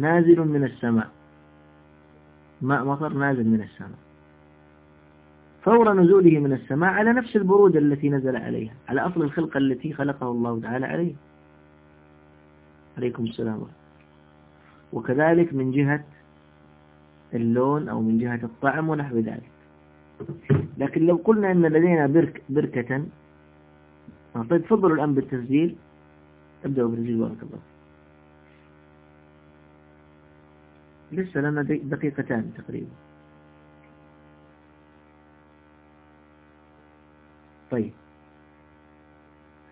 نازل من السماء. ماء مطر نازل من السماء. فور نزوله من السماء على نفس البرودة التي نزل عليها على أصل الخلقة التي خلقه الله تعالى عليه. عليكم السلام. وكذلك من جهة اللون أو من جهة الطعم ونحو ذلك. لكن لو قلنا أن لدينا برك بركة طيب تفضلوا الآن بالتسجيل. ابدأوا بالتسجيل بارك الله لسه لنا دقيقتان تقريبا. طيب.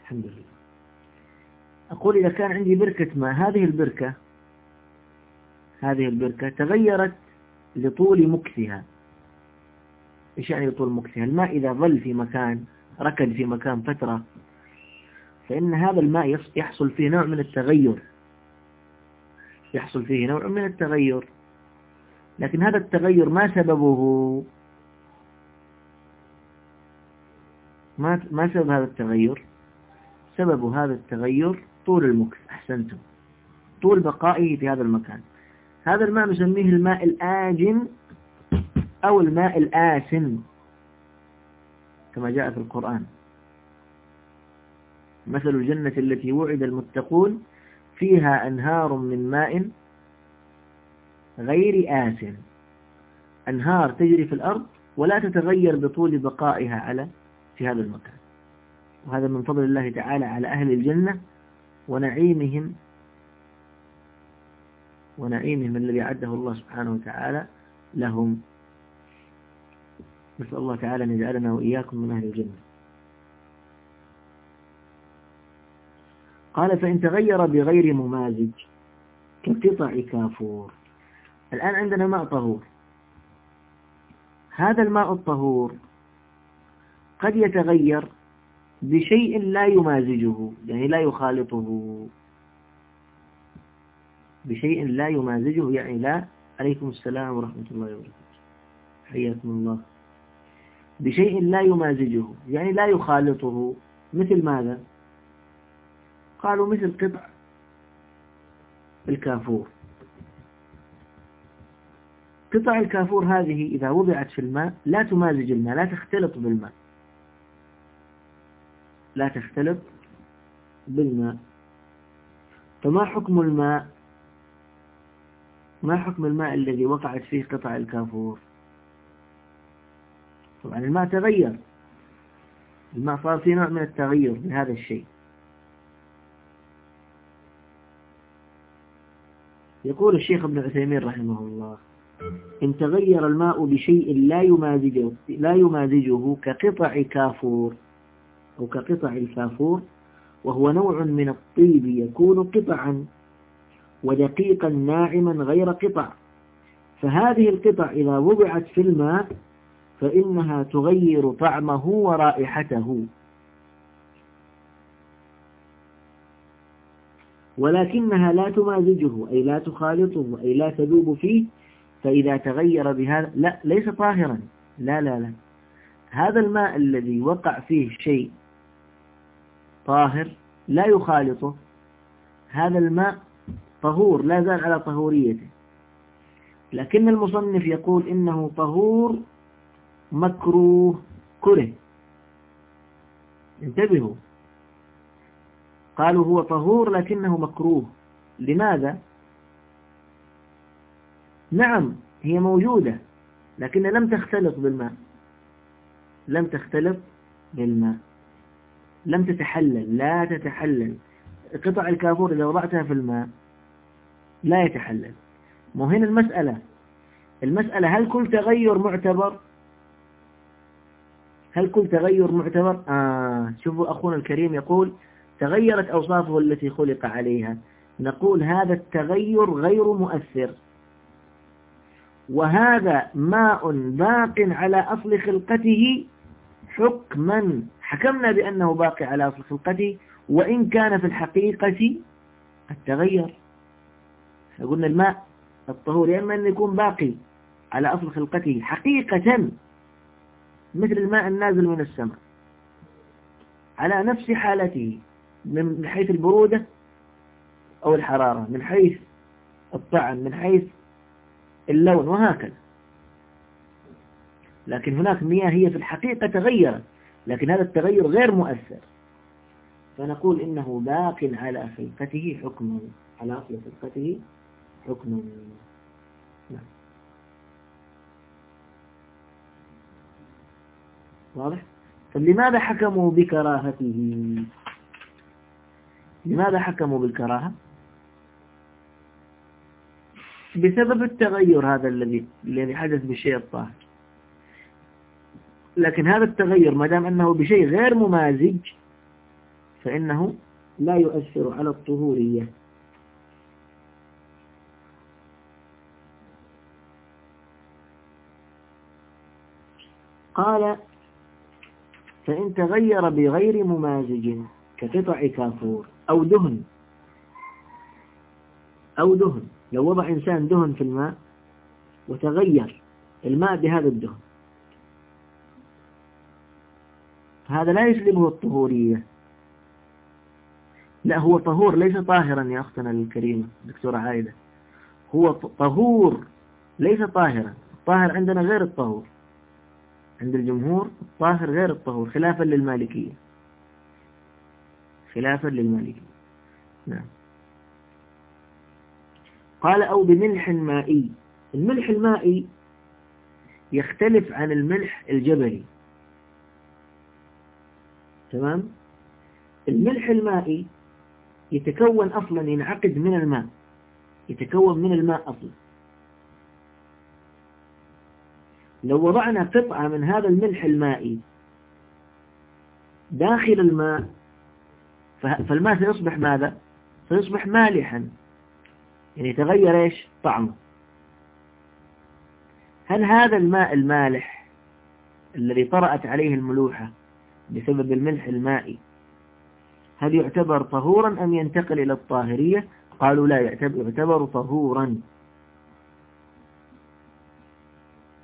الحمد لله. أقول إذا كان عندي بركة ماء هذه البركة. هذه البركة تغيرت لطول مكثها. إيش يعني لطول مكثها؟ الماء إذا ظل في مكان ركد في مكان فترة فإن هذا الماء يحصل فيه نوع من التغير. يحصل فيه نوع من التغير. لكن هذا التغير ما سببه؟ ما ما سبب هذا التغير؟ سبب هذا التغير طول المكث أحسنتم. طول بقائه في هذا المكان. هذا الماء نسميه الماء الآجن أو الماء الآسن كما جاء في القرآن. مثل الجنة التي وعد المتقون فيها أنهار من ماء غير آسن أنهار تجري في الأرض ولا تتغير بطول بقائها على في هذا المكان. وهذا من فضل الله تعالى على أهل الجنة ونعيمهم ونعيمهم الذي عده الله سبحانه وتعالى لهم. نسأل الله تعالى أن يجعلنا وإياكم من أهل الجنة. قال فإن تغير بغير ممازج كقطع كافور. الآن عندنا ماء طهور. هذا الماء الطهور قد يتغير بشيء لا يمازجه يعني لا يخالطه. بشيء لا يمازجه يعني لا عليكم السلام ورحمة الله وبركاته. حياكم الله. بشيء لا يمازجه يعني لا يخالطه. مثل ماذا؟ قالوا مثل قطع الكافور. قطع الكافور هذه إذا وضعت في الماء لا تمازج الماء لا تختلط بالماء. لا تختلط بالماء. فما حكم الماء؟ ما حكم الماء الذي وقعت فيه قطع الكافور؟ طبعا الماء تغير. الماء صار فيه نوع من التغير بهذا الشيء. يقول الشيخ ابن عثيمين رحمه الله إن تغير الماء بشيء لا يمازجه, لا يمازجه كقطع كافور أو كقطع الكافور وهو نوع من الطيب يكون قطعا ودقيقا ناعما غير قطع. فهذه القطع إذا وضعت في الماء فإنها تغير طعمه ورائحته. ولكنها لا تمازجه أي لا تخالطه أي لا تذوب فيه فإذا تغير بهذا لا ليس طاهرا. لا لا لا. هذا الماء الذي وقع فيه شيء طاهر لا يخالطه. هذا الماء طهور لا زال على طهوريته. لكن المصنف يقول إنه طهور مكروه كره. انتبهوا. قالوا هو طهور لكنه مكروه. لماذا؟ نعم هي موجودة لكن لم تختلط بالماء. لم تختلط بالماء. لم تتحلل لا تتحلل. قطع الكافور إذا وضعتها في الماء لا يتحلل. مو هنا المسألة. المسألة هل كل تغير معتبر؟ هل كل تغير معتبر؟ آه شوفوا أخونا الكريم يقول تغيرت أوصافه التي خلق عليها. نقول هذا التغير غير مؤثر. وهذا ماء باق على أصل خلقته حكما. حكمنا بأنه باقي على أصل خلقته وإن كان في الحقيقة التغير. قلنا الماء الطهور يا إما أن يكون باقي على أصل خلقته حقيقة مثل الماء النازل من السماء على نفس حالته. من حيث البرودة أو الحرارة من حيث الطعم من حيث اللون وهكذا. لكن هناك مياه هي في الحقيقة تغيرت لكن هذا التغير غير مؤثر. فنقول إنه باق على خلقته حكمه على أصل خلقته حكمه نعم. واضح؟ فلماذا حكموا بكراهته؟ لماذا حكموا بالكراهة؟ بسبب التغير هذا الذي الذي حدث بالشيء الطاهر. لكن هذا التغير ما دام أنه بشيء غير ممازج فإنه لا يؤثر على الطهورية. قال فإن تغير بغير ممازج كقطع كافور أو دهن. أو دهن. لو وضع إنسان دهن في الماء وتغير الماء بهذا الدهن. هذا لا يسلبه الطهورية. لا هو طهور ليس طاهرا يا أختنا الكريمة دكتورة عايدة هو طهور ليس طاهرا. الطاهر عندنا غير الطهور. عند الجمهور الطاهر غير الطهور خلافا للمالكية. خلافا للمالكية نعم. قال أو بملح مائي الملح المائي يختلف عن الملح الجبلي. تمام؟ الملح المائي يتكون أصلا ينعقد من الماء. يتكون من الماء أصلا. لو وضعنا قطعة من هذا الملح المائي داخل الماء فالماء سيصبح ماذا؟ سيصبح مالحا. يعني تغير إيش؟ طعمه. هل هذا الماء المالح الذي طرأت عليه الملوحة بسبب الملح المائي هل يعتبر طهورا أم ينتقل إلى الطاهرية؟ قالوا لا يعتبر طهورا.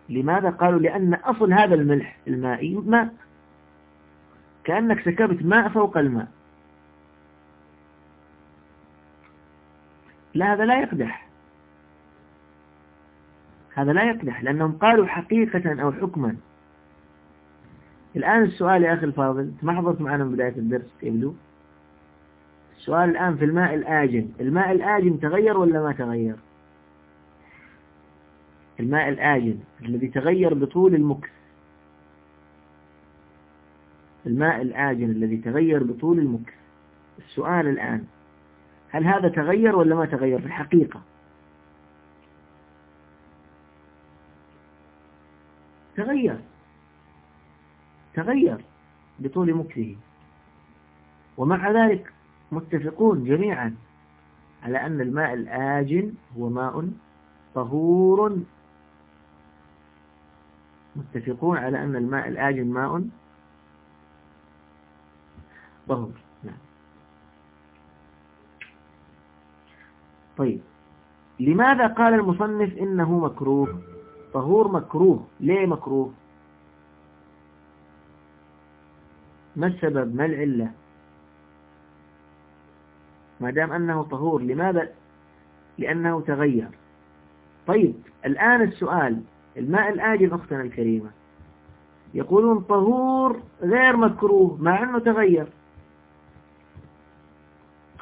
لماذا قالوا؟ لأن أصل هذا الملح المائي ماء. كأنك سكبت ماء فوق الماء. لا هذا لا يقدح. هذا لا يقدح لأنهم قالوا حقيقة أو حكما. الآن السؤال يا أخي الفاضل ما حضرت معنا من بداية الدرس يبدو السؤال الآن في الماء الآجن الماء الآجن تغير ولا ما تغير؟ الماء الآجن الذي تغير بطول المكث الماء الآجن الذي تغير بطول المكث السؤال الآن. هل هذا تغير ولا ما تغير في الحقيقة؟ تغير. تغير بطول مكثه ومع ذلك متفقون جميعا على أن الماء الآجن هو ماء طهور. متفقون على أن الماء الآجن ماء طهور نعم طيب. لماذا قال المصنف إنه مكروه؟ طهور مكروه. ليه مكروه؟ ما السبب؟ ما العلة؟ ما دام أنه طهور لماذا؟ لأنه تغير. طيب الآن السؤال الماء الآجل أختنا الكريمة يقولون طهور غير مكروه مع أنه تغير.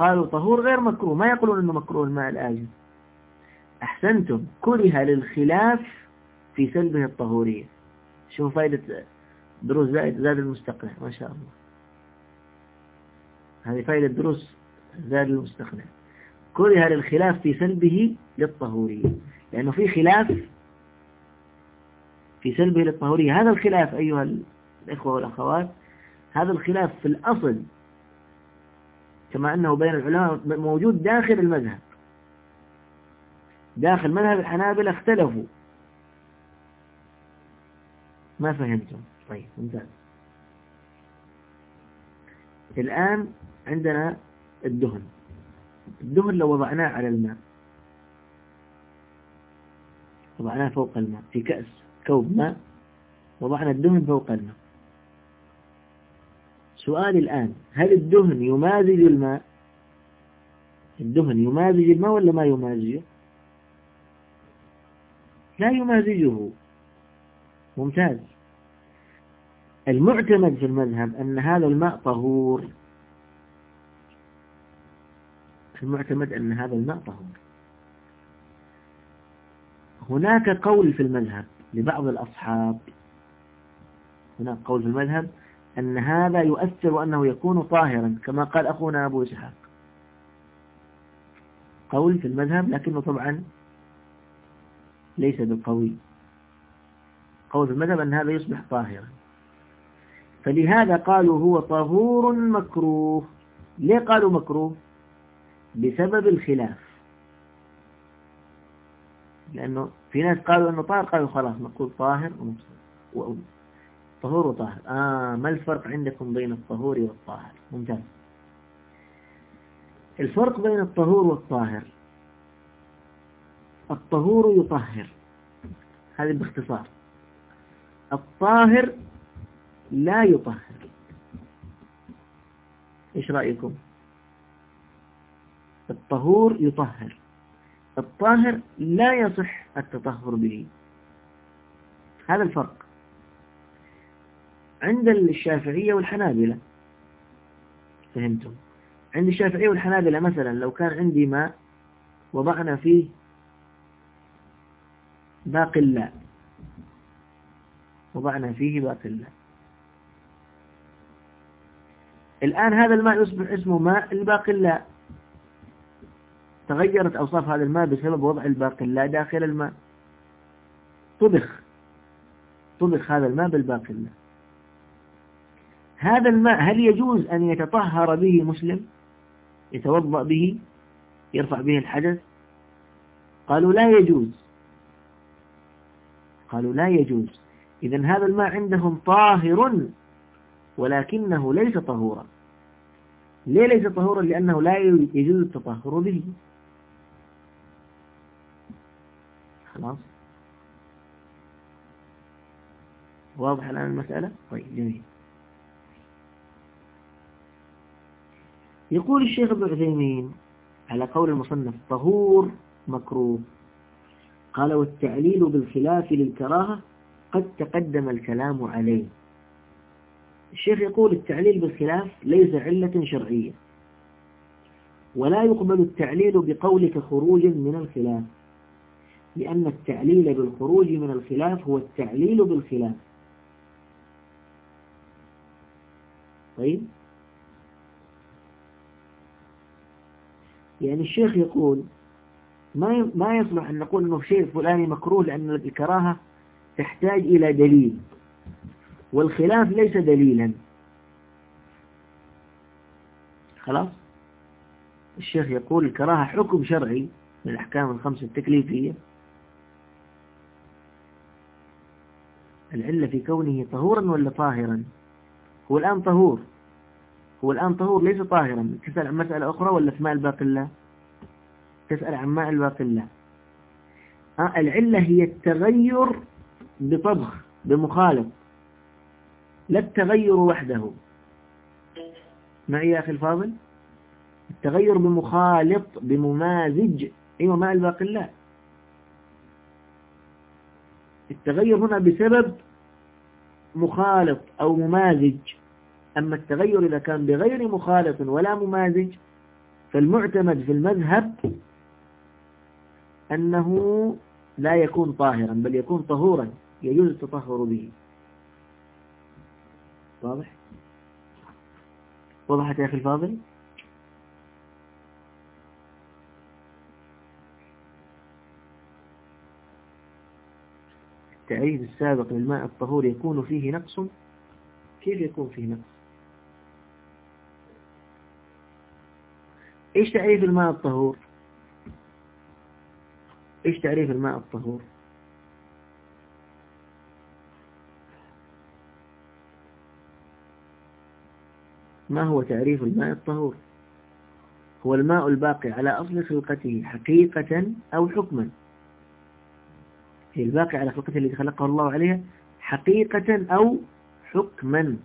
قالوا طهور غير مكروه ما يقولون أنه مكروه الماء الآجل. أحسنتم كره للخلاف في سلبه الطهورية. شوفوا فائدة دروس زاد المستقنع ما شاء الله. هذه فائدة دروس زاد المستقنع. كره للخلاف في سلبه للطهورية. لأنه في خلاف في سلبه للطهورية. هذا الخلاف أيها الإخوة والأخوات هذا الخلاف في الأصل كما أنه بين العلماء موجود داخل المذهب. داخل مذهب الحنابلة اختلفوا. ما فهمتم. طيب ممتاز. الآن عندنا الدهن. الدهن لو وضعناه على الماء وضعناه فوق الماء في كأس كوب ماء وضعنا الدهن فوق الماء. سؤال الآن. هل الدهن يمازج الماء؟ الدهن يمازج الماء ولا ما يمازجه لا يمازجه. ممتاز. المعتمد في المذهب أن هذا الماء طهور. المعتمد أن هذا الماء طهور. هناك قول في المذهب لبعض الأصحاب. هناك قول في المذهب أن هذا يؤثر أنه يكون طاهرا كما قال أخونا أبو إسحاق. قول في المذهب لكنه طبعا ليس بالقوي. قول في المذهب أن هذا يصبح طاهرا. فلهذا قالوا هو طهور مكروه. ليه قالوا مكروه؟ بسبب الخلاف. لأنه في ناس قالوا أنه طاهر قالوا خلاص نقول طاهر طهور وطاهر. آه ما الفرق عندكم بين الطهور والطاهر؟ ممتاز. الفرق بين الطهور والطاهر الطهور يطهر. هذا باختصار. الطاهر لا يطهر. إيش رأيكم؟ الطهور يطهر. الطاهر لا يصح التطهر به. هذا الفرق. عند الشافعية والحنابلة. فهمتم؟ عند الشافعية والحنابلة مثلا لو كان عندي ماء وضعنا فيه باقلاء وضعنا فيه باقلاء الآن هذا الماء يصبح اسمه ماء الباقلاء تغيرت أوصاف هذا الماء بسبب وضع الباقلاء داخل الماء. طبخ. طبخ هذا الماء بالباقلاء هذا الماء هل يجوز أن يتطهر به مسلم؟ يتوضأ به؟ يرفع به الحدث؟ قالوا لا يجوز. قالوا لا يجوز. إذا هذا الماء عندهم طاهر ولكنه ليس طهورا. ليه ليس طهورا؟ لأنه لا يجوز التطهر به. خلاص؟ واضح الآن المسألة؟ طيب جميل. يقول الشيخ ابن عثيمين على قول المصنف طهور مكروه. قال والتعليل بالخلاف للكراهة قد تقدم الكلام عليه. الشيخ يقول التعليل بالخلاف ليس علة شرعية ولا يقبل التعليل بقولك خروج من الخلاف لأن التعليل بالخروج من الخلاف هو التعليل بالخلاف. طيب؟ يعني الشيخ يقول ما ما يصلح أن نقول أنه شيء فلاني مكروه لأن الكراهة تحتاج إلى دليل والخلاف ليس دليلا. خلاص؟ الشيخ يقول الكراهة حكم شرعي من الأحكام الخمسة التكليفية. العلة في كونه طهورا ولا طاهرا؟ هو الآن طهور. هو الآن طهور ليس طاهرا. تسأل عن مسألة أخرى ولا في ماء الباقلة تسأل عن ماء الباقلة آه العلة هي التغير بطبخ بمخالط. لا التغير وحده. معي يا أخي الفاضل؟ التغير بمخالط بممازج. أيوة ماء الباقلة التغير هنا بسبب مخالط أو ممازج. أما التغير إذا كان بغير مخالط ولا ممازج فالمعتمد في المذهب أنه لا يكون طاهرا بل يكون طهورا يجوز التطهر به. واضح؟ وضحت يا أخي الفاضل؟ التعريف السابق للماء الطهور يكون فيه نقص؟ كيف يكون فيه نقص؟ إيش تعريف الماء الطهور؟ إيش تعريف الماء الطهور؟ ما هو تعريف الماء الطهور؟ هو الماء الباقي على أصل خلقته حقيقة أو حكما. هي الباقي على خلقته التي خلقه الله عليها حقيقة أو حكما.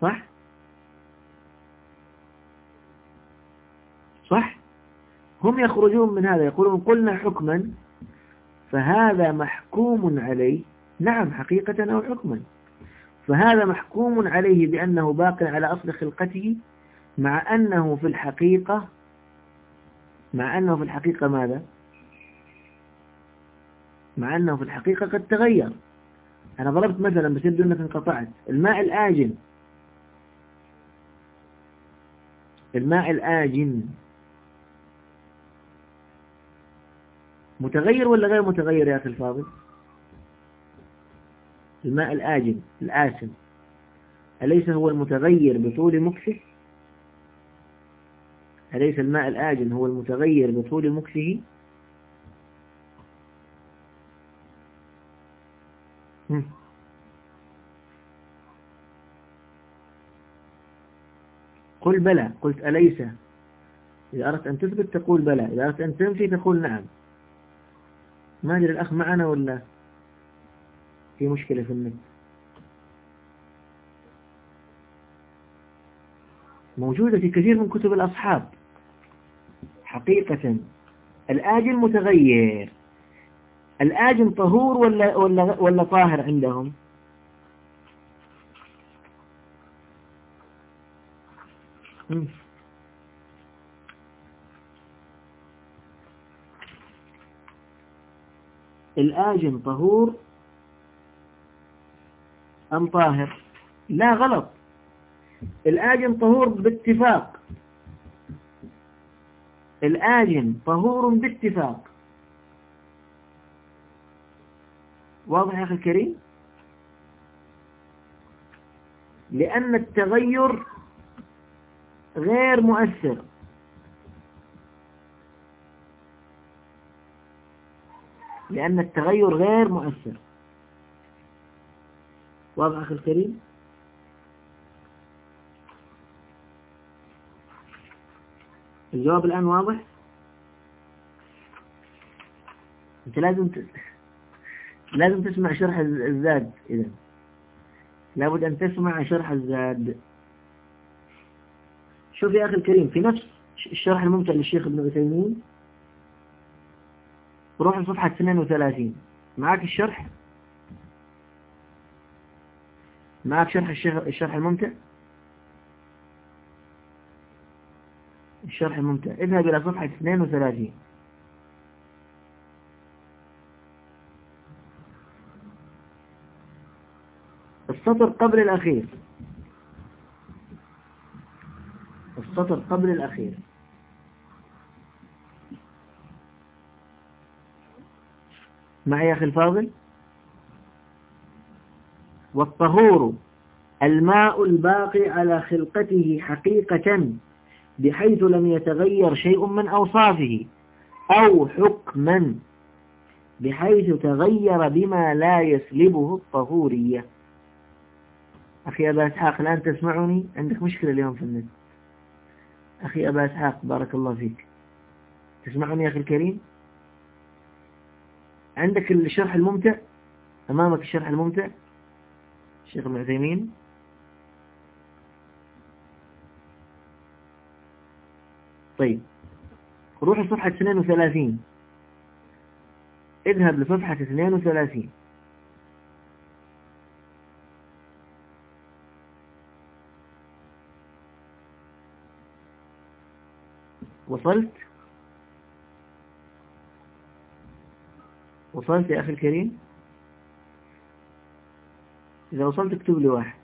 صح صح هم يخرجون من هذا يقولون قلنا حكما فهذا محكوم عليه. نعم حقيقة أو حكما. فهذا محكوم عليه بأنه باق على أصل خلقته مع أنه في الحقيقة مع أنه في الحقيقة ماذا؟ مع أنه في الحقيقة قد تغير. أنا ضربت مثلا بس يبدو أنك انقطعت. الماء الآجن. الماء الآجن. متغير ولا غير متغير يا أخي الفاضل؟ الماء الآجن الآسن. أليس هو المتغير بطول مكسه؟ أليس الماء الآجن هو المتغير بطول مكسه؟ قل بلى. قلت أليس؟ إذا أردت أن تثبت تقول بلى. إذا أردت أن تنفي تقول نعم. ما أدري الأخ معنا ولا في مشكلة في النت. موجودة في كثير من كتب الأصحاب. حقيقة الآجن متغير. الآجن طهور ولا, ولا, ولا طاهر عندهم؟ الآجن طهور أم طاهر؟ لا غلط. الآجن طهور باتفاق. الآجن طهور باتفاق. واضح يا أخي الكريم؟ لأن التغير غير مؤثر. لأن التغير غير مؤثر. واضح أخي الكريم؟ الجواب الآن واضح؟ أنت لازم ت... لازم تسمع شرح الزاد إذا لابد أن تسمع شرح الزاد. شوف يا أخي الكريم في نفس الشرح الممتع للشيخ ابن عثيمين روح لصفحة 32 معك الشرح؟ معك شرح الشيخ الشرح الممتع؟ الشرح الممتع. اذهب إلى صفحة 32 السطر قبل الأخير. السطر قبل الأخير. معي يا أخي الفاضل؟ والطهور الماء الباقي على خلقته حقيقة بحيث لم يتغير شيء من أوصافه أو حكما بحيث تغير بما لا يسلبه الطهورية. أخي أبا إسحاق الآن تسمعني؟ عندك مشكلة اليوم في النت. أخي أبا إسحاق بارك الله فيك. تسمعني يا أخي الكريم؟ عندك الشرح الممتع؟ أمامك الشرح الممتع؟ الشيخ ابن عثيمين. طيب روح لصفحة 32 اذهب لصفحة 32 وصلت؟ وصلت يا أخي الكريم؟ إذا وصلت اكتب لي واحد.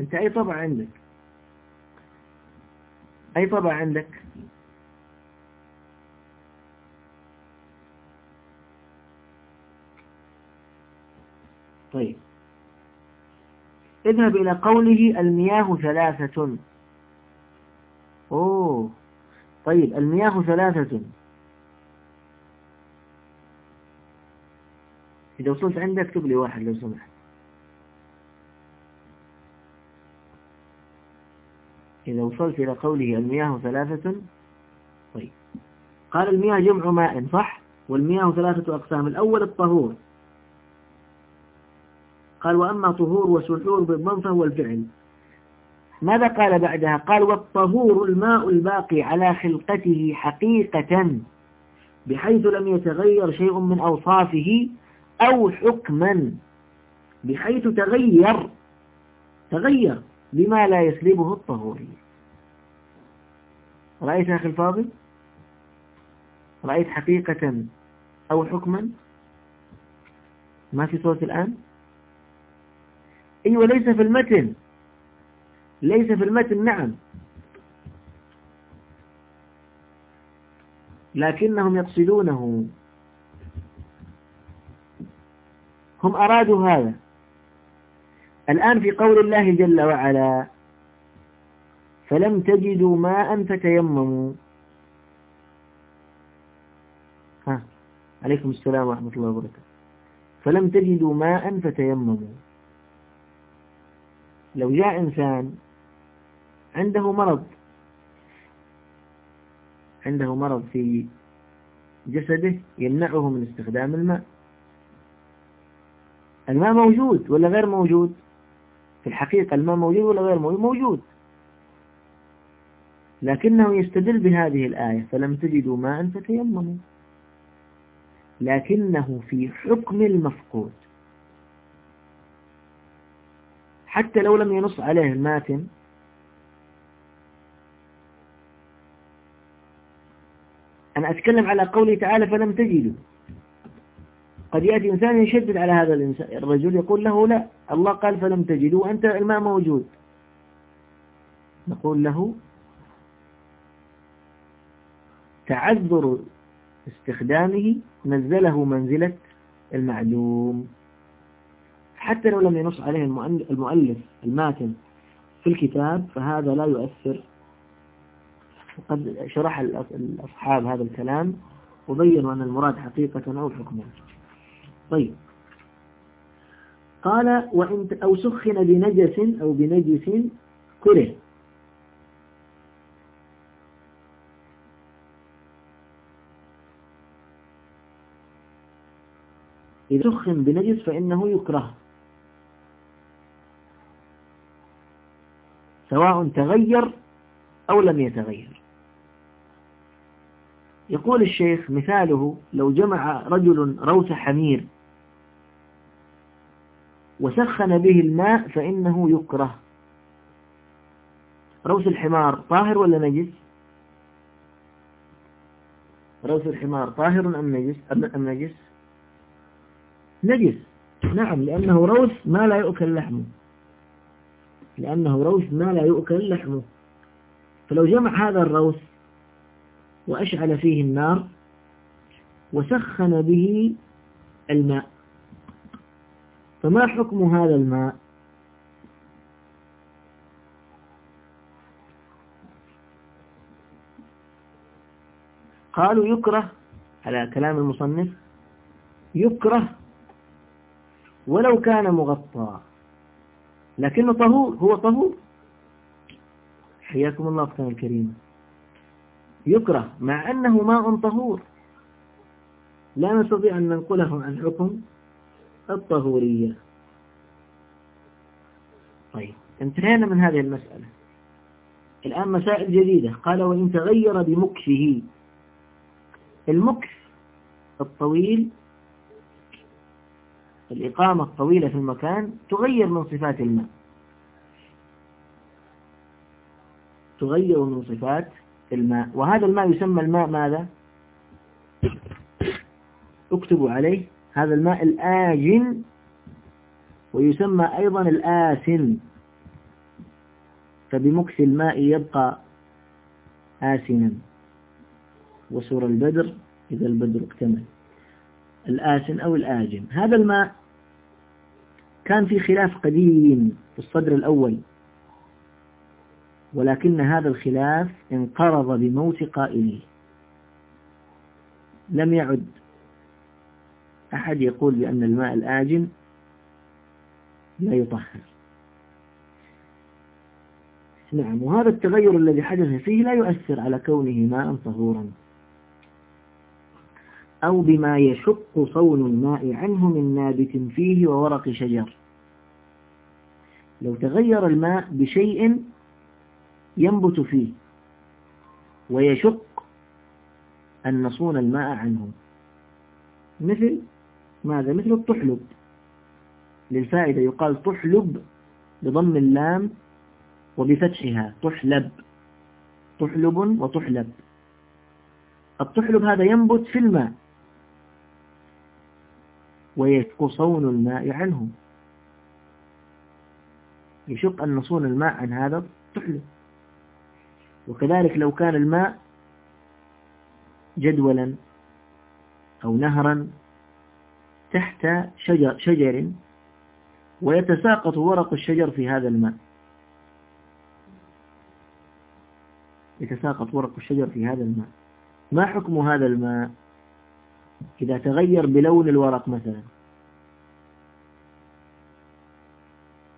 أنت أي طبع عندك؟ أي طبع عندك؟ طيب. اذهب إلى قوله المياه ثلاثة. أوه. طيب المياه ثلاثة. إذا وصلت عندك اكتب لي واحد لو سمحت. إذا وصلت إلى قوله المياه ثلاثة طيب. قال المياه جمع ماء صح؟ والمياه ثلاثة أقسام. الأول الطهور. قال وأما طهور وسحور بالضم فهو الفعل. ماذا قال بعدها؟ قال والطهور الماء الباقي على خلقته حقيقة بحيث لم يتغير شيء من أوصافه أو حكما بحيث تغير تغير بما لا يسلبه الطهورية رأيت أخي الفاضل؟ رأيت حقيقة أو حكما؟ ما في صوت الآن؟ أيوة ليس في المتن. ليس في المتن نعم. لكنهم يقصدونه. هم أرادوا هذا. الآن في قول الله جل وعلا فلم تجدوا ماء فتيمموا. ها عليكم السلام ورحمة الله وبركاته. فلم تجدوا ماء فتيمموا. لو جاء إنسان عنده مرض عنده مرض في جسده يمنعه من استخدام الماء. الماء موجود ولا غير موجود؟ في الحقيقة الماء موجود ولا غير موجود موجود. لكنه يستدل بهذه الآية فلم تجدوا ماء فتيمموا. لكنه في حكم المفقود. حتى لو لم ينص عليه الماتن أنا أتكلم على قوله تعالى فلم تجدوا. قد يأتي إنسان يشدد على هذا الإنسان الرجل يقول له لا. الله قال فلم تجدوا وأنت الماء موجود. نقول له تعذر استخدامه نزله منزلة المعلوم. حتى لو لم ينص عليه المؤلف الماتن في الكتاب فهذا لا يؤثر. وقد شرح الأصحاب هذا الكلام وبينوا أن المراد حقيقة أو حكما طيب. قال وإن أو سخن بنجس أو بنجس كره. إذا سخن بنجس فإنه يكره. سواء تغير أو لم يتغير. يقول الشيخ مثاله لو جمع رجل روث حمير وسخن به الماء فإنه يكره. روث الحمار طاهر ولا نجس؟ روث الحمار طاهر أم نجس؟ أم نجس؟ نجس. نعم لأنه روث ما لا يؤكل لحمه. لأنه روث ما لا يؤكل لحمه فلو جمع هذا الروث وأشعل فيه النار وسخن به الماء فما حكم هذا الماء؟ قالوا يكره على كلام المصنف يكره ولو كان مغطى. لكنه طهور هو طهور. حياكم الله أختنا الكريمة. يكره مع أنه ماء طهور. لا نستطيع أن ننقله عن حكم الطهورية. طيب انتهينا من هذه المسألة. الآن مسائل جديدة. قال وإن تغير بمكفه المكف الطويل الإقامة الطويلة في المكان تغير من صفات الماء. تغير من صفات الماء. وهذا الماء يسمى الماء ماذا؟ اكتبوا عليه. هذا الماء الآجن ويسمى أيضا الآسن. فبمكس الماء يبقى آسنا. وسور البدر إذا البدر اكتمل. الآسن أو الآجن هذا الماء كان في خلاف قديم في الصدر الأول ولكن هذا الخلاف انقرض بموت قائله. لم يعد أحد يقول بأن الماء الآجن لا يطهر. نعم وهذا التغير الذي حدث فيه لا يؤثر على كونه ماء طهورا. أو بما يشق صون الماء عنه من نابت فيه وورق شجر. لو تغير الماء بشيء ينبت فيه ويشق أن نصون الماء عنه. مثل ماذا؟ مثل الطحلب. للفائدة يقال تحلب بضم اللام وبفتحها. تحلب تحلب وتحلب التحلب هذا ينبت في الماء. ويشق صون الماء عنه يشق أن نصون الماء عن هذا التحلب وكذلك لو كان الماء جدولا أو نهرا تحت شجر, شجر ويتساقط ورق الشجر في هذا الماء. يتساقط ورق الشجر في هذا الماء. ما حكم هذا الماء؟ إذا تغير بلون الورق مثلا.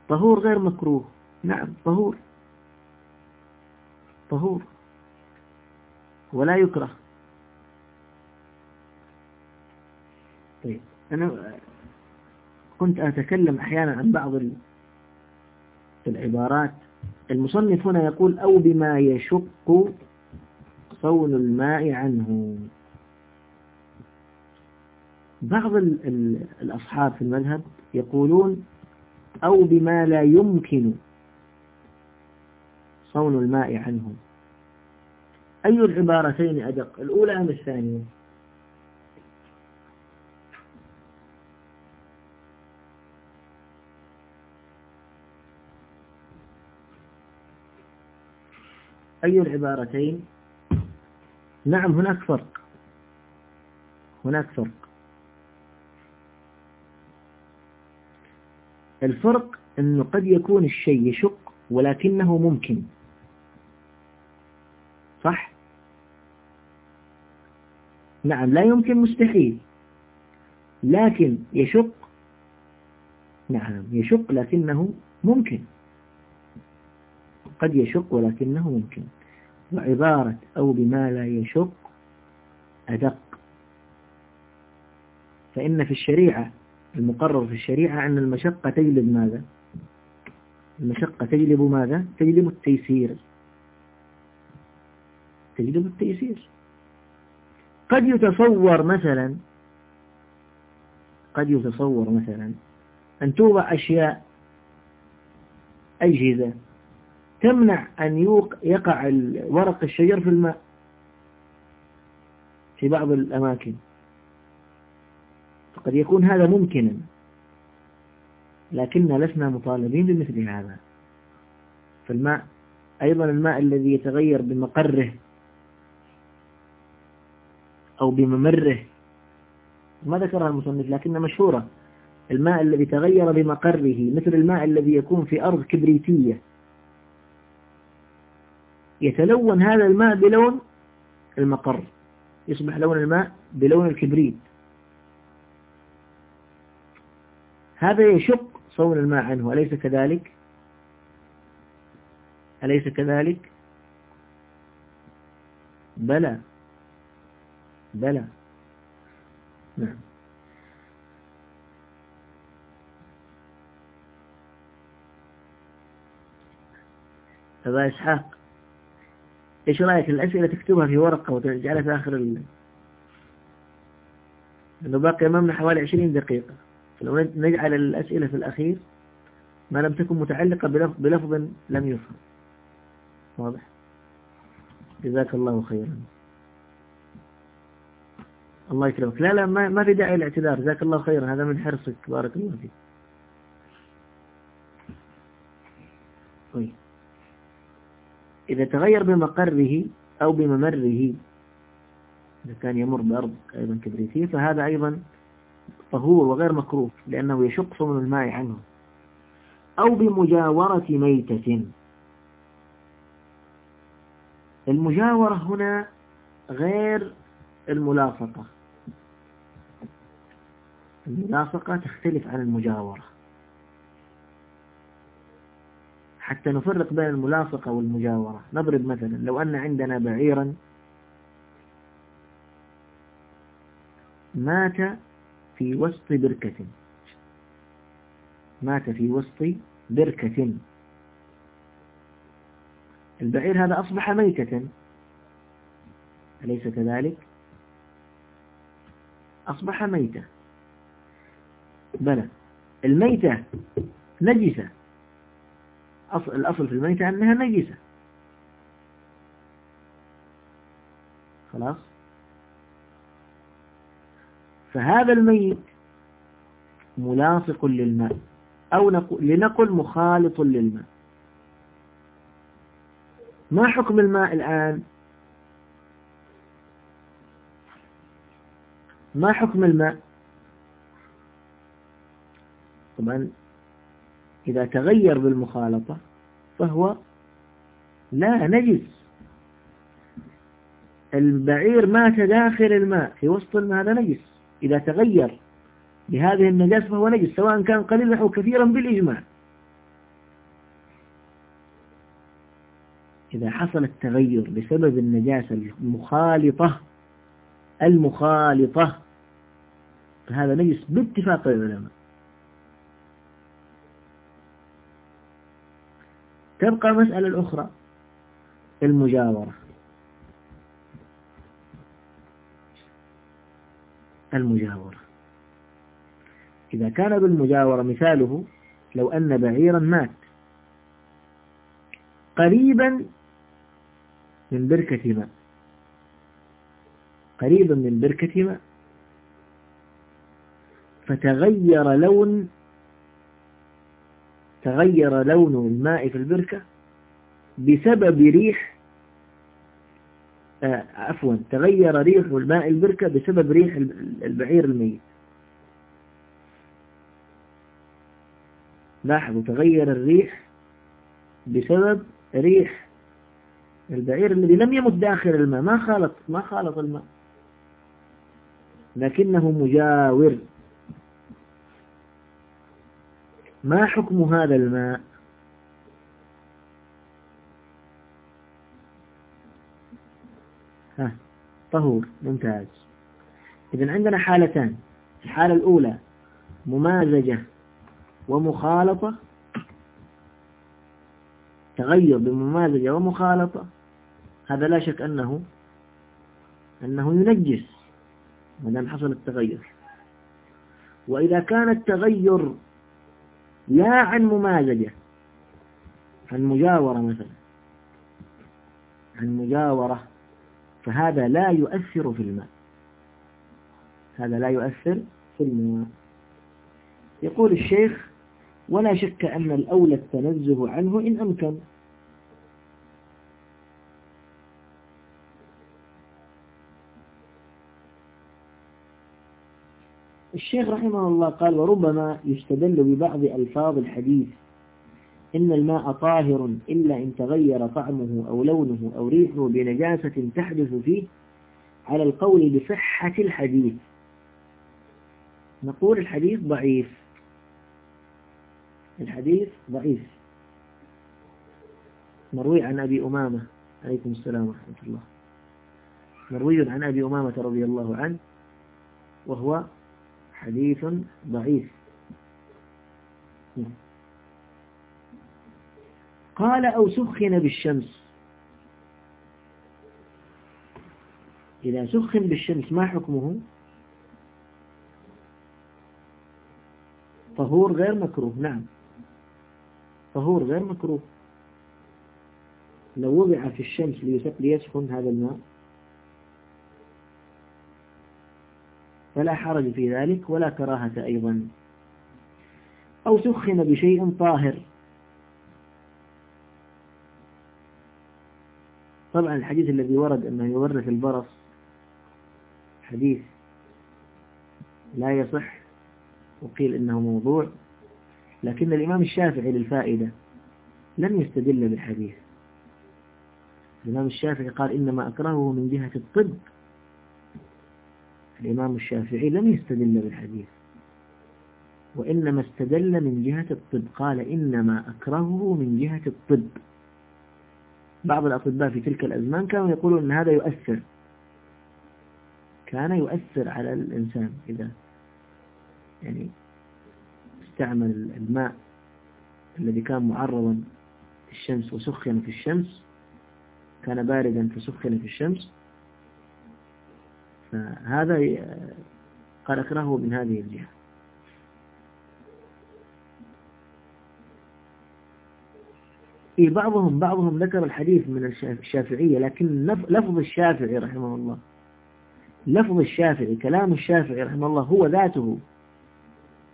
طهور غير مكروه. نعم طهور. طهور. ولا يكره. طيب أنا كنت أتكلم أحيانا عن بعض العبارات. المصنف هنا يقول أو بما يشق صون الماء عنه. بعض الأصحاب في المذهب يقولون أو بما لا يمكن صون الماء عنه أي العبارتين أدق؟ الأولى أم الثانية؟ أي العبارتين؟ نعم هناك فرق. هناك فرق. الفرق أنه قد يكون الشيء يشق ولكنه ممكن. صح؟ نعم لا يمكن مستحيل. لكن يشق نعم يشق لكنه ممكن. قد يشق ولكنه ممكن. وعبارة أو بما لا يشق أدق. فإن في الشريعة المقرر في الشريعة أن المشقة تجلب ماذا؟ المشقة تجلب ماذا؟ تجلب التيسير. تجلب التيسير. قد يتصور مثلا قد يتصور مثلا أن توضع أشياء أجهزة تمنع أن يقع ورق الشجر في الماء في بعض الأماكن. فقد يكون هذا ممكنا لكننا لسنا مطالبين بمثل هذا. فالماء أيضا الماء الذي يتغير بمقره أو بممره ما ذكرها المصنف لكنها مشهورة. الماء الذي تغير بمقره مثل الماء الذي يكون في أرض كبريتية. يتلون هذا الماء بلون المقر. يصبح لون الماء بلون الكبريت. هذا يشق صون الماء عنه. أليس كذلك؟ أليس كذلك؟ بلى. بلى. نعم. أبا إسحاق إيش رأيك الأسئلة تكتبها في ورقة وتجعلها في آخر ال... لأنه باقي أمامنا حوالي عشرين دقيقة. فلو نجعل الأسئلة في الأخير ما لم تكن متعلقة بلفظ, بلفظ لم يفهم. واضح؟ جزاك الله خيرا. الله يكرمك. لا لا ما, ما في داعي للاعتذار. جزاك الله خيرا. هذا من حرصك. بارك الله فيك. طيب. إذا تغير بمقره أو بممره إذا كان يمر بأرض أيضا كبريتية فهذا أيضا طهور وغير مكروه لأنه يشق صمم الماء عنه. أو بمجاورة ميتة. المجاورة هنا غير الملاصقة. الملاصقة تختلف عن المجاورة. حتى نفرق بين الملاصقة والمجاورة. نضرب مثلا لو أن عندنا بعيرا مات في وسط بركة. مات في وسط بركة. البعير هذا أصبح ميتة. أليس كذلك؟ أصبح ميتة. بلى. الميتة نجسة. أصل الأصل في الميتة أنها نجسة. خلاص؟ فهذا الميت ملاصق للماء أو لنقل مخالط للماء. ما حكم الماء الآن؟ ما حكم الماء؟ طبعا إذا تغير بالمخالطة فهو لا نجس. البعير مات داخل الماء في وسط الماء هذا نجس. إذا تغير بهذه النجاسة فهو نجس سواء كان قليلا أو كثيرا بالإجماع. إذا حصل التغير بسبب النجاسة المخالطة المخالطة فهذا نجس باتفاق العلماء. تبقى مسألة أخرى المجاورة. المجاورة. إذا كان بالمجاورة مثاله لو أن بعيرا مات. قريبا من بركة ماء. قريبا من بركة ماء. فتغير لون تغير لون الماء في البركة بسبب ريح عفوا تغير ريح الماء البركة بسبب ريح البعير الميت. لاحظوا تغير الريح بسبب ريح البعير الذي لم يمت داخل الماء. ما خالط ما خالط الماء. لكنه مجاور. ما حكم هذا الماء؟ ها طهور ممتاز. إذا عندنا حالتان. الحالة الأولى ممازجة ومخالطة. تغير بممازجة ومخالطة. هذا لا شك أنه أنه ينجس ما دام حصل التغير. وإذا كان التغير لا عن ممازجة عن مجاورة مثلا عن مجاورة فهذا لا يؤثر في الماء. هذا لا يؤثر في الماء. يقول الشيخ ولا شك أن الأولى التنزه عنه إن أمكن. الشيخ رحمه الله قال وربما يستدل ببعض ألفاظ الحديث إن الماء طاهر إلا إن تغير طعمه أو لونه أو ريحه بنجاسة تحدث فيه على القول بصحة الحديث. نقول الحديث ضعيف. الحديث ضعيف. مروي عن أبي أمامة. عليكم السلام ورحمة الله. مروي عن أبي أمامة رضي الله عنه وهو حديث ضعيف. قال أو سخن بالشمس. إذا سخن بالشمس ما حكمه؟ طهور غير مكروه نعم. طهور غير مكروه. لو وضع في الشمس ليسخن هذا الماء. فلا حرج في ذلك ولا كراهة أيضا. أو سخن بشيء طاهر. طبعا الحديث الذي ورد أنه يورث البرص حديث لا يصح وقيل إنه موضوع لكن الإمام الشافعي للفائدة لم يستدل بالحديث. الإمام الشافعي قال إنما أكرهه من جهة الطب. الإمام الشافعي لم يستدل بالحديث وإنما استدل من جهة الطب. قال إنما أكرهه من جهة الطب. بعض الأطباء في تلك الأزمان كانوا يقولون أن هذا يؤثر. كان يؤثر على الإنسان إذا يعني استعمل الماء الذي كان معرضا في الشمس وسخن في الشمس كان باردا فسخن في الشمس. فهذا قال أكرهه من هذه الجهة. إيه بعضهم بعضهم ذكر الحديث من الشافعية لكن لفظ الشافعي رحمه الله لفظ الشافعي كلام الشافعي رحمه الله هو ذاته.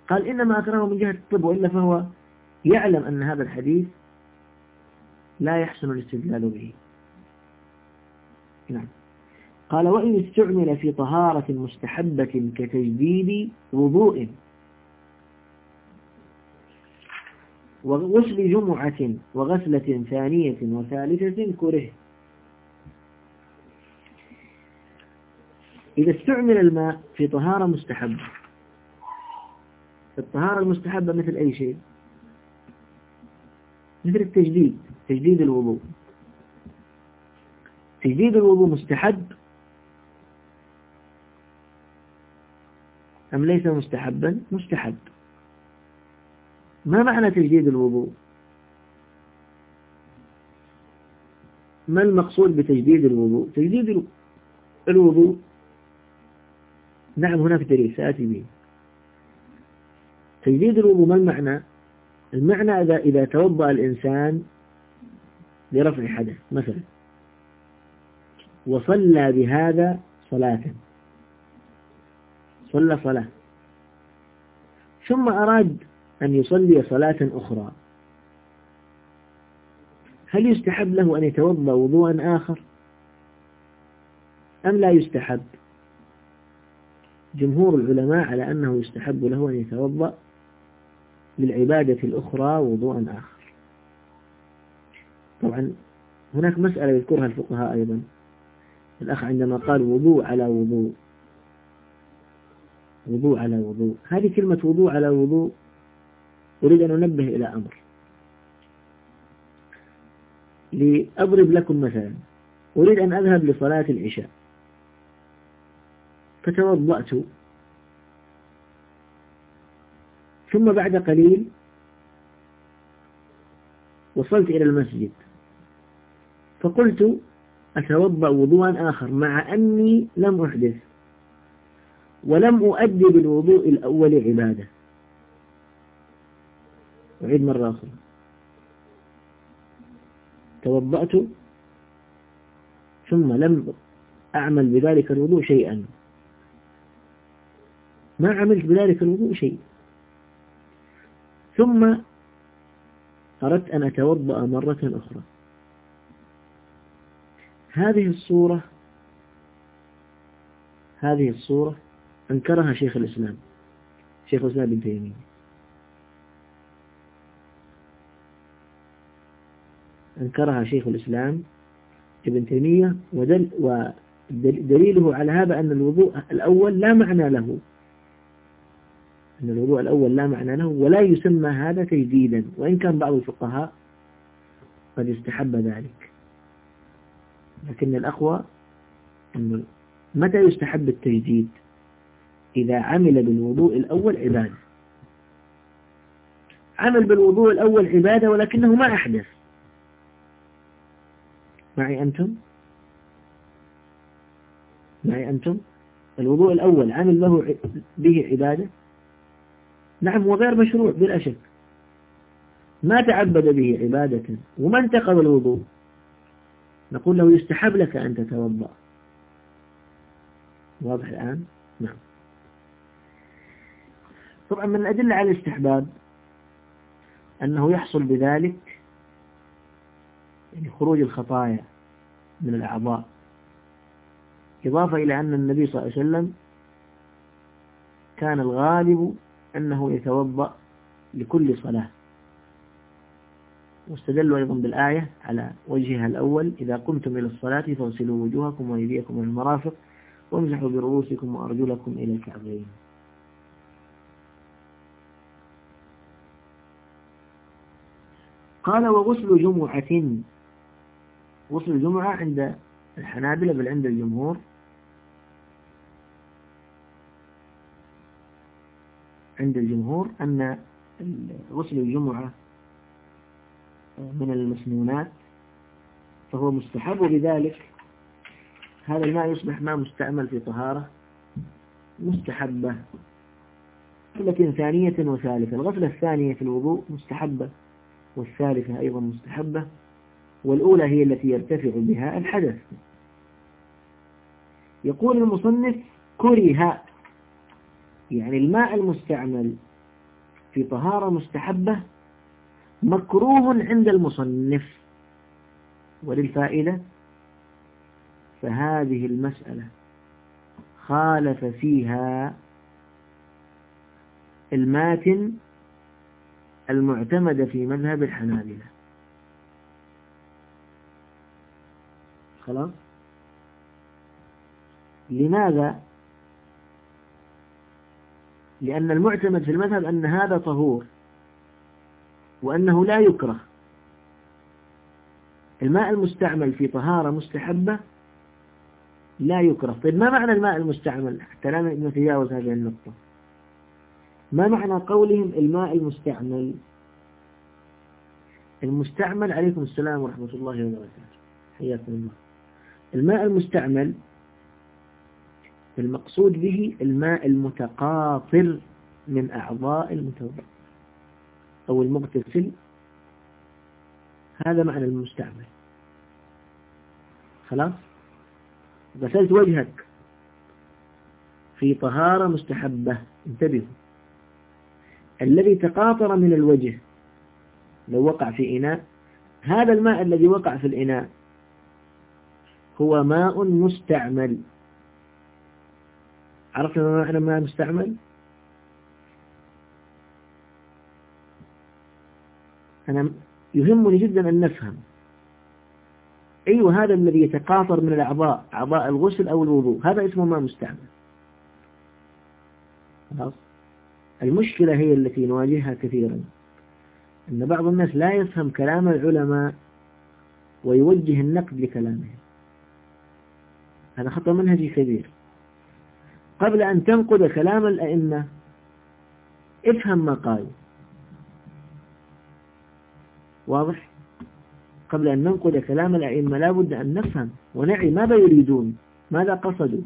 قال إنما أكرهه من جهة الطب وإلا فهو يعلم أن هذا الحديث لا يحسن الاستدلال به. نعم. قال وإن استعمل في طهارة مستحبة كتجديد وضوء وغسل جمعة وغسلة ثانية وثالثة كره. إذا استعمل الماء في طهارة مستحبة. الطهارة المستحبة مثل أي شيء. مثل التجديد تجديد الوضوء. تجديد الوضوء مستحب أم ليس مستحبا؟ مستحب. ما معنى تجديد الوضوء؟ ما المقصود بتجديد الوضوء؟ تجديد الوضوء نعم هناك دليل سآتي به. تجديد الوضوء ما المعنى؟ المعنى إذا, إذا توضأ الإنسان لرفع حدث مثلا. وصلى بهذا صلاة. صلى صلاة. ثم أراد أن يصلي صلاة أخرى. هل يستحب له أن يتوضأ وضوءا آخر؟ أم لا يستحب؟ جمهور العلماء على أنه يستحب له أن يتوضأ للعبادة الأخرى وضوءا آخر. طبعا هناك مسألة يذكرها الفقهاء أيضا. الأخ عندما قال وضوء على وضوء. وضوء على وضوء. هذه كلمة وضوء على وضوء. أريد أن أنبه إلى أمر. لأضرب لكم مثلا. أريد أن أذهب لصلاة العشاء. فتوضأت. ثم بعد قليل وصلت إلى المسجد. فقلت أتوضأ وضوءا آخر مع أني لم أحدث ولم أؤدي بالوضوء الأول عبادة. أعيد مرة أخرى. توضأت ثم لم أعمل بذلك الوضوء شيئا. ما عملت بذلك الوضوء شيء. ثم أردت أن أتوضأ مرة أخرى. هذه الصورة هذه الصورة أنكرها شيخ الإسلام شيخ الإسلام بن تيمية. أنكرها شيخ الإسلام ابن تيمية ودل ودليله على هذا أن الوضوء الأول لا معنى له. أن الوضوء الأول لا معنى له ولا يسمى هذا تجديدا وإن كان بعض الفقهاء قد استحب ذلك. لكن الأقوى أن متى يستحب التجديد؟ إذا عمل بالوضوء الأول عبادة. عمل بالوضوء الأول عبادة ولكنه ما أحدث. معي أنتم؟ معي أنتم؟ الوضوء الأول عمل له به عبادة؟ نعم هو غير مشروع بلا شك. ما تعبد به عبادة وما انتقض الوضوء؟ نقول له يستحب لك أن تتوضأ. واضح الآن؟ نعم. طبعا من الأدلة على الاستحباب أنه يحصل بذلك يعني خروج الخطايا من الأعضاء. إضافة إلى أن النبي صلى الله عليه وسلم كان الغالب أنه يتوضأ لكل صلاة. واستدلوا أيضا بالآية على وجهها الأول إذا قمتم إلى الصلاة فاغسلوا وجوهكم وأيديكم من المرافق وامسحوا برؤوسكم وأرجلكم إلى الكعبين. قال وغسل جمعة غسل الجمعة عند الحنابلة بل عند الجمهور. عند الجمهور أن غسل الجمعة من المسنونات فهو مستحب. بذلك هذا الماء يصبح ماء مستعمل في طهارة مستحبة. غفلة ثانية وثالثة. الغفلة الثانية في الوضوء مستحبة والثالثة أيضا مستحبة. والأولى هي التي يرتفع بها الحدث. يقول المصنف كره يعني الماء المستعمل في طهارة مستحبة مكروه عند المصنف. وللفائدة فهذه المسألة خالف فيها الماتن المعتمد في مذهب الحنابلة. خلاص لماذا؟ لأن المعتمد في المذهب أن هذا طهور وأنه لا يكره. الماء المستعمل في طهارة مستحبة لا يكره. طيب ما معنى الماء المستعمل؟ حتى لا نتجاوز هذه النقطة. ما معنى قولهم الماء المستعمل؟ المستعمل عليكم السلام ورحمة الله وبركاته. حياكم الله. الماء المستعمل المقصود به الماء المتقاطر من أعضاء المتوضع أو المغتسل. هذا معنى المستعمل. خلاص؟ غسلت وجهك في طهارة مستحبة. انتبهوا. الذي تقاطر من الوجه لو وقع في إناء هذا الماء الذي وقع في الإناء هو ماء مستعمل. عرفنا ما معنى ماء مستعمل؟ أنا يهمني جدا أن نفهم. أيوة هذا الذي يتقاطر من الأعضاء أعضاء الغسل أو الوضوء هذا اسمه ماء مستعمل. خلاص؟ المشكلة هي التي نواجهها كثيرا. أن بعض الناس لا يفهم كلام العلماء ويوجه النقد لكلامهم. هذا خطأ منهجي كبير. قبل أن تنقد كلام الأئمة افهم ما قالوا. واضح؟ قبل أن ننقد كلام الأئمة لا بد أن نفهم ونعي ماذا يريدون ماذا قصدوا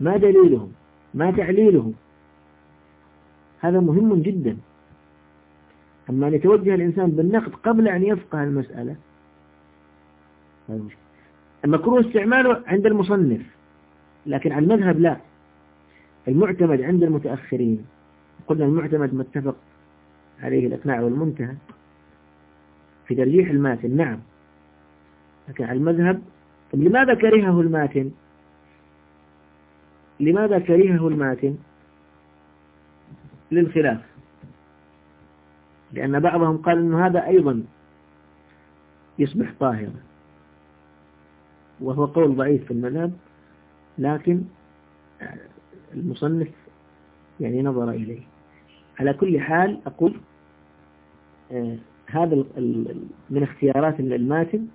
ما دليلهم ما تعليلهم. هذا مهم جدا. أما أن يتوجه الإنسان بالنقد قبل أن يفقه المسألة المكروه استعماله عند المصنف لكن على المذهب لا. المعتمد عند المتأخرين. قلنا المعتمد ما اتفق عليه الإقناع والمنتهى. في ترجيح الماتن نعم. لكن على المذهب لماذا كرهه الماتن؟ لماذا كرهه الماتن؟ للخلاف. لأن بعضهم قال أنه هذا أيضا يصبح طاهرا. وهو قول ضعيف في المذهب لكن المصنف يعني نظر إليه. على كل حال أقول آه هذا من اختيارات الماتن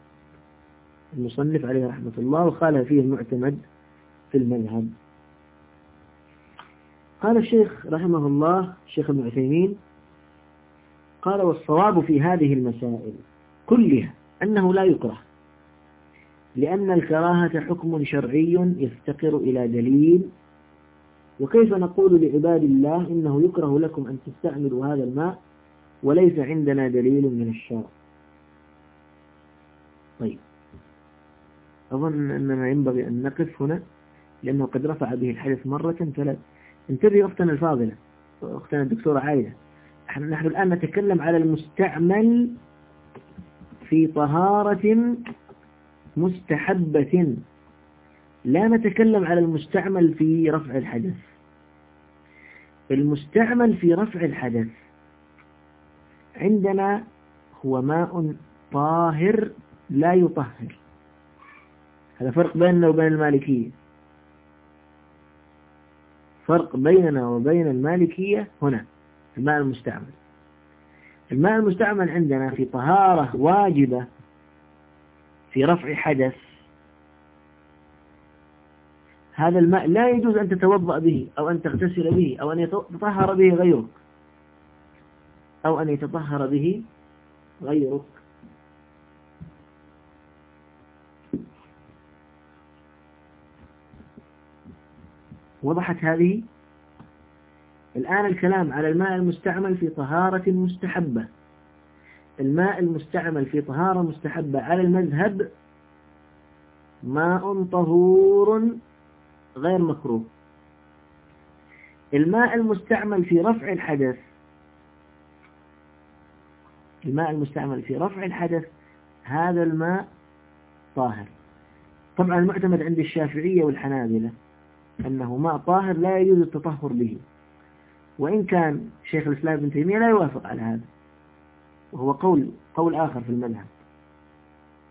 المصنف عليه رحمة الله وقال فيه المعتمد في المذهب. قال الشيخ رحمه الله الشيخ ابن قال والصواب في هذه المسائل كلها أنه لا يكره. لأن الكراهة حكم شرعي يفتقر إلى دليل. وكيف نقول لعباد الله إنه يكره لكم أن تستعملوا هذا الماء وليس عندنا دليل من الشرع؟ طيب. أظن أننا ينبغي أن نقف هنا لأنه قد رفع به الحدث مرة. فلا انتبهي أختنا الفاضلة أختنا الدكتورة عايدة. نحن الآن نتكلم على المستعمل في طهارة مستحبة. لا نتكلم على المستعمل في رفع الحدث. المستعمل في رفع الحدث عندنا هو ماء طاهر لا يطهر. هذا فرق بيننا وبين المالكية. فرق بيننا وبين المالكية هنا الماء المستعمل. الماء المستعمل عندنا في طهارة واجبة في رفع حدث. هذا الماء لا يجوز أن تتوضأ به أو أن تغتسل به أو أن يتطهر به غيرك. أو أن يتطهر به غيرك. وضحت هذه الآن الكلام على الماء المستعمل في طهارة مستحبة. الماء المستعمل في طهارة مستحبة على المذهب ماء طهور غير مكروه. الماء المستعمل في رفع الحدث الماء المستعمل في رفع الحدث هذا الماء طاهر. طبعا المعتمد عند الشافعية والحنابلة أنه ماء طاهر لا يجوز التطهر به. وإن كان شيخ الإسلام ابن تيمية لا يوافق على هذا. وهو قول قول آخر في المذهب.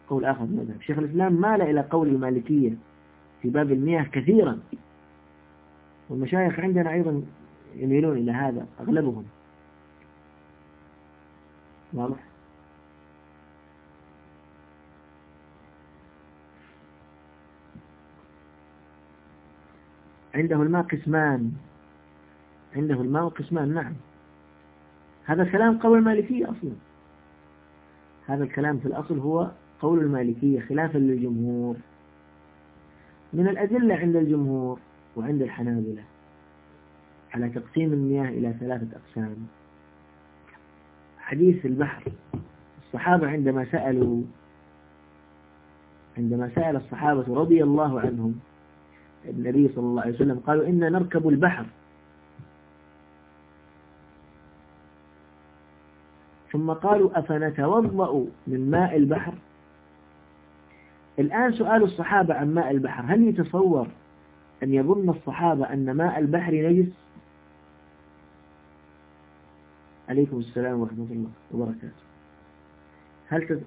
قول آخر في المذهب. شيخ الإسلام مال إلى قول المالكية في باب المياه كثيرا. والمشايخ عندنا أيضا يميلون إلى هذا أغلبهم. واضح؟ عنده الماء قسمان. عنده الماء قسمان نعم. هذا الكلام قول المالكية أصلا. هذا الكلام في الأصل هو قول المالكية خلافا للجمهور. من الأدلة عند الجمهور وعند الحنابلة على تقسيم المياه إلى ثلاثة أقسام. حديث البحر. الصحابة عندما سألوا عندما سأل الصحابة رضي الله عنهم النبي صلى الله عليه وسلم قالوا إنا نركب البحر. ثم قالوا أفنتوضأ من ماء البحر؟ الآن سؤال الصحابة عن ماء البحر. هل يتصور أن يظن الصحابة أن ماء البحر نجس؟ عليكم السلام ورحمة الله وبركاته. هل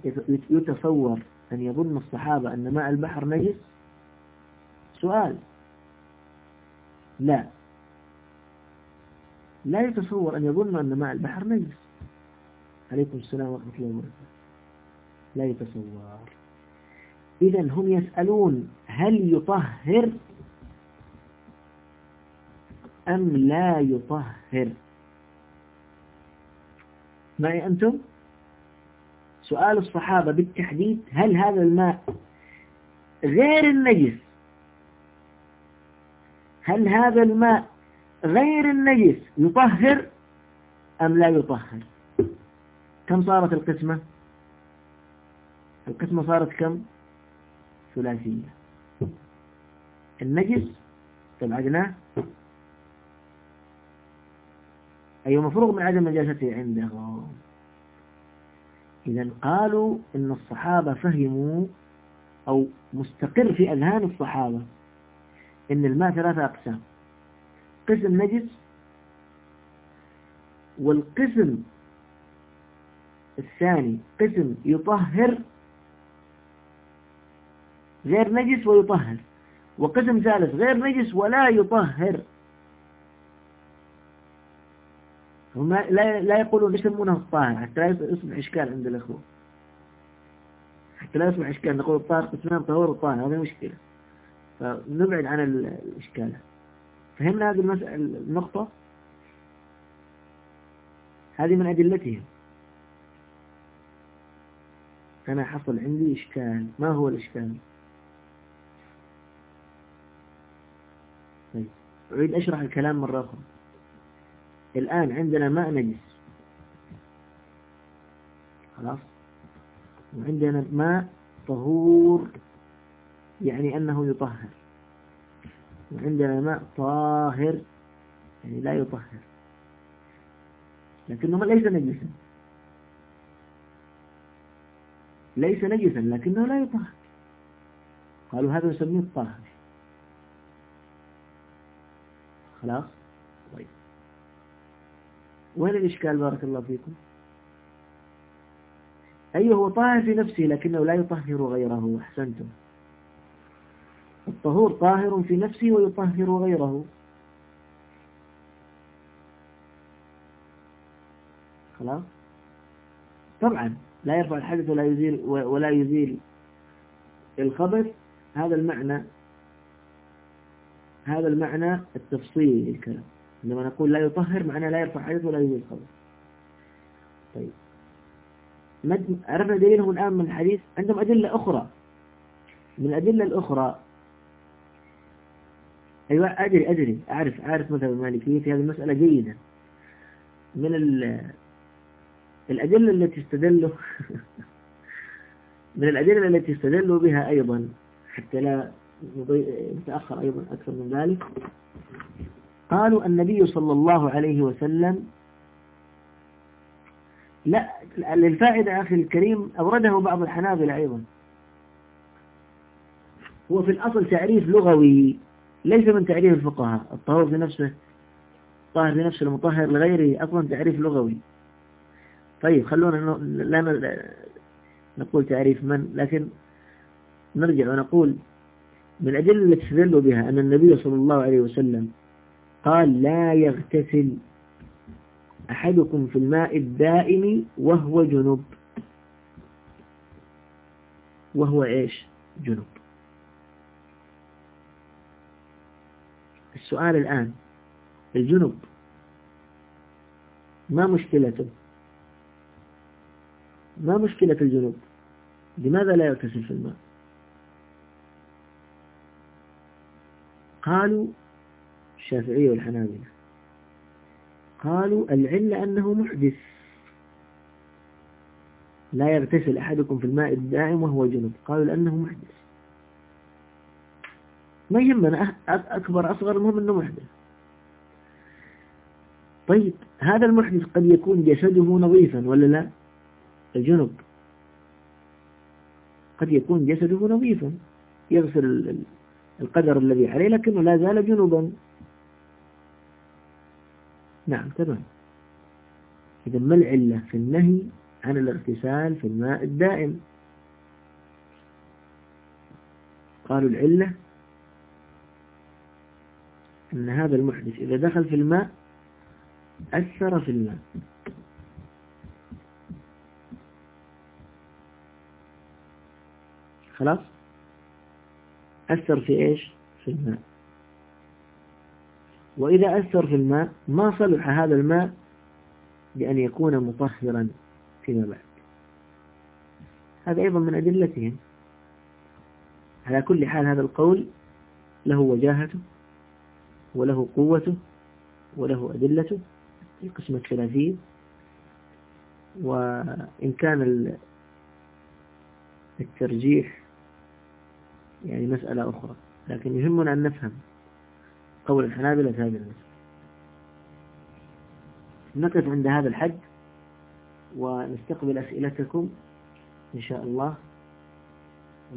يتصور أن يظن الصحابة أن ماء البحر نجس؟ سؤال. لا. لا يتصور أن يظن أن ماء البحر نجس. عليكم السلام ورحمة الله وبركاته. لا يتصور. إذا هم يسألون هل يطهر أم لا يطهر؟ معي أنتم؟ سؤال الصحابة بالتحديد هل هذا الماء غير النجس؟ هل هذا الماء غير النجس يطهر أم لا يطهر؟ كم صارت القسمة؟ القسمة صارت كم؟ ثلاثية. النجس استبعدناه أي مفروغ من عدم نجاسته عندهم إذا قالوا إن الصحابة فهموا أو مستقر في أذهان الصحابة إن الماء ثلاثة أقسام. قسم نجس والقسم الثاني قسم يطهر غير نجس ويطهر وقسم ثالث غير نجس ولا يطهر. هم لا لا يقولون يسمونه الطاهر حتى لا يصبح إشكال عند الأخوة. حتى لا يصبح إشكال نقول الطاهر قسمان طهور وطاهر هذا مشكلة. فنبعد عن الإشكال. فهمنا هذه النقطة؟ هذه من أدلتهم. أنا حصل عندي إشكال. ما هو الإشكال؟ طيب. أريد أشرح الكلام مرة أخرى. الآن عندنا ماء نجس. خلاص؟ وعندنا ماء طهور يعني أنه يطهر. وعندنا ماء طاهر يعني لا يطهر. لكنه ليس نجسا. ليس نجسا لكنه لا يطهر. قالوا هذا نسميه الطاهر خلاص؟ طيب. وين الإشكال بارك الله فيكم؟ أيه هو طاهر في نفسه لكنه لا يطهر غيره أحسنتم. الطهور طاهر في نفسه ويطهر غيره. خلاص؟ طبعا. لا يرفع الحدث ولا يزيل ولا يزيل الخبث هذا المعنى هذا المعنى التفصيلي للكلام. عندما نقول لا يطهر معنى لا يرفع حدث ولا يزيل الخبث طيب. عرفنا دليلهم الآن من الحديث. عندهم أدلة أخرى. من الأدلة الأخرى أيوة أدري أدري. أعرف أعرف مذهب المالكية في هذه المسألة جيدا. من الأدلة التي استدلوا من الأدلة التي استدلوا بها أيضا حتى لا نتأخر أيضا أكثر من ذلك. قالوا النبي صلى الله عليه وسلم لا للفائدة أخي الكريم أورده بعض الحنابلة أيضا. هو في الأصل تعريف لغوي ليس من تعريف الفقهاء. الطهور في نفسه طاهر في نفسه المطهر لغيره أصلا تعريف لغوي. طيب خلونا لا نقول تعريف من لكن نرجع ونقول من الأدلة التي استدلوا بها أن النبي صلى الله عليه وسلم قال لا يغتسل أحدكم في الماء الدائم وهو جنب. وهو إيش؟ جنب. السؤال الآن الجنب ما مشكلته؟ ما مشكلة الجنوب؟ لماذا لا يغتسل في الماء؟ قالوا الشافعية والحنابلة. قالوا العلة أنه محدث. لا يغتسل أحدكم في الماء الدائم وهو جنوب. قالوا لأنه محدث. ما يهمنا أكبر أصغر المهم أنه محدث. طيب هذا المحدث قد يكون جسده نظيفا ولا لا؟ الجنب قد يكون جسده نظيفا يغسل القدر الذي عليه لكنه لا زال جنبا نعم تمام. إذا ما العلة في النهي عن الاغتسال في الماء الدائم؟ قالوا العلة أن هذا المحدث إذا دخل في الماء أثر في الماء. خلاص؟ أثر في إيش؟ في الماء. وإذا أثر في الماء ما صلح هذا الماء بأن يكون مطهرا فيما بعد. هذا أيضا من أدلتهم. على كل حال هذا القول له وجاهته وله قوته وله أدلته. في قسم الثلاثين وإن كان الترجيح يعني مسألة أخرى لكن يهمنا أن نفهم قول الحنابلة في هذه المسألة. نقف عند هذا الحد ونستقبل أسئلتكم إن شاء الله.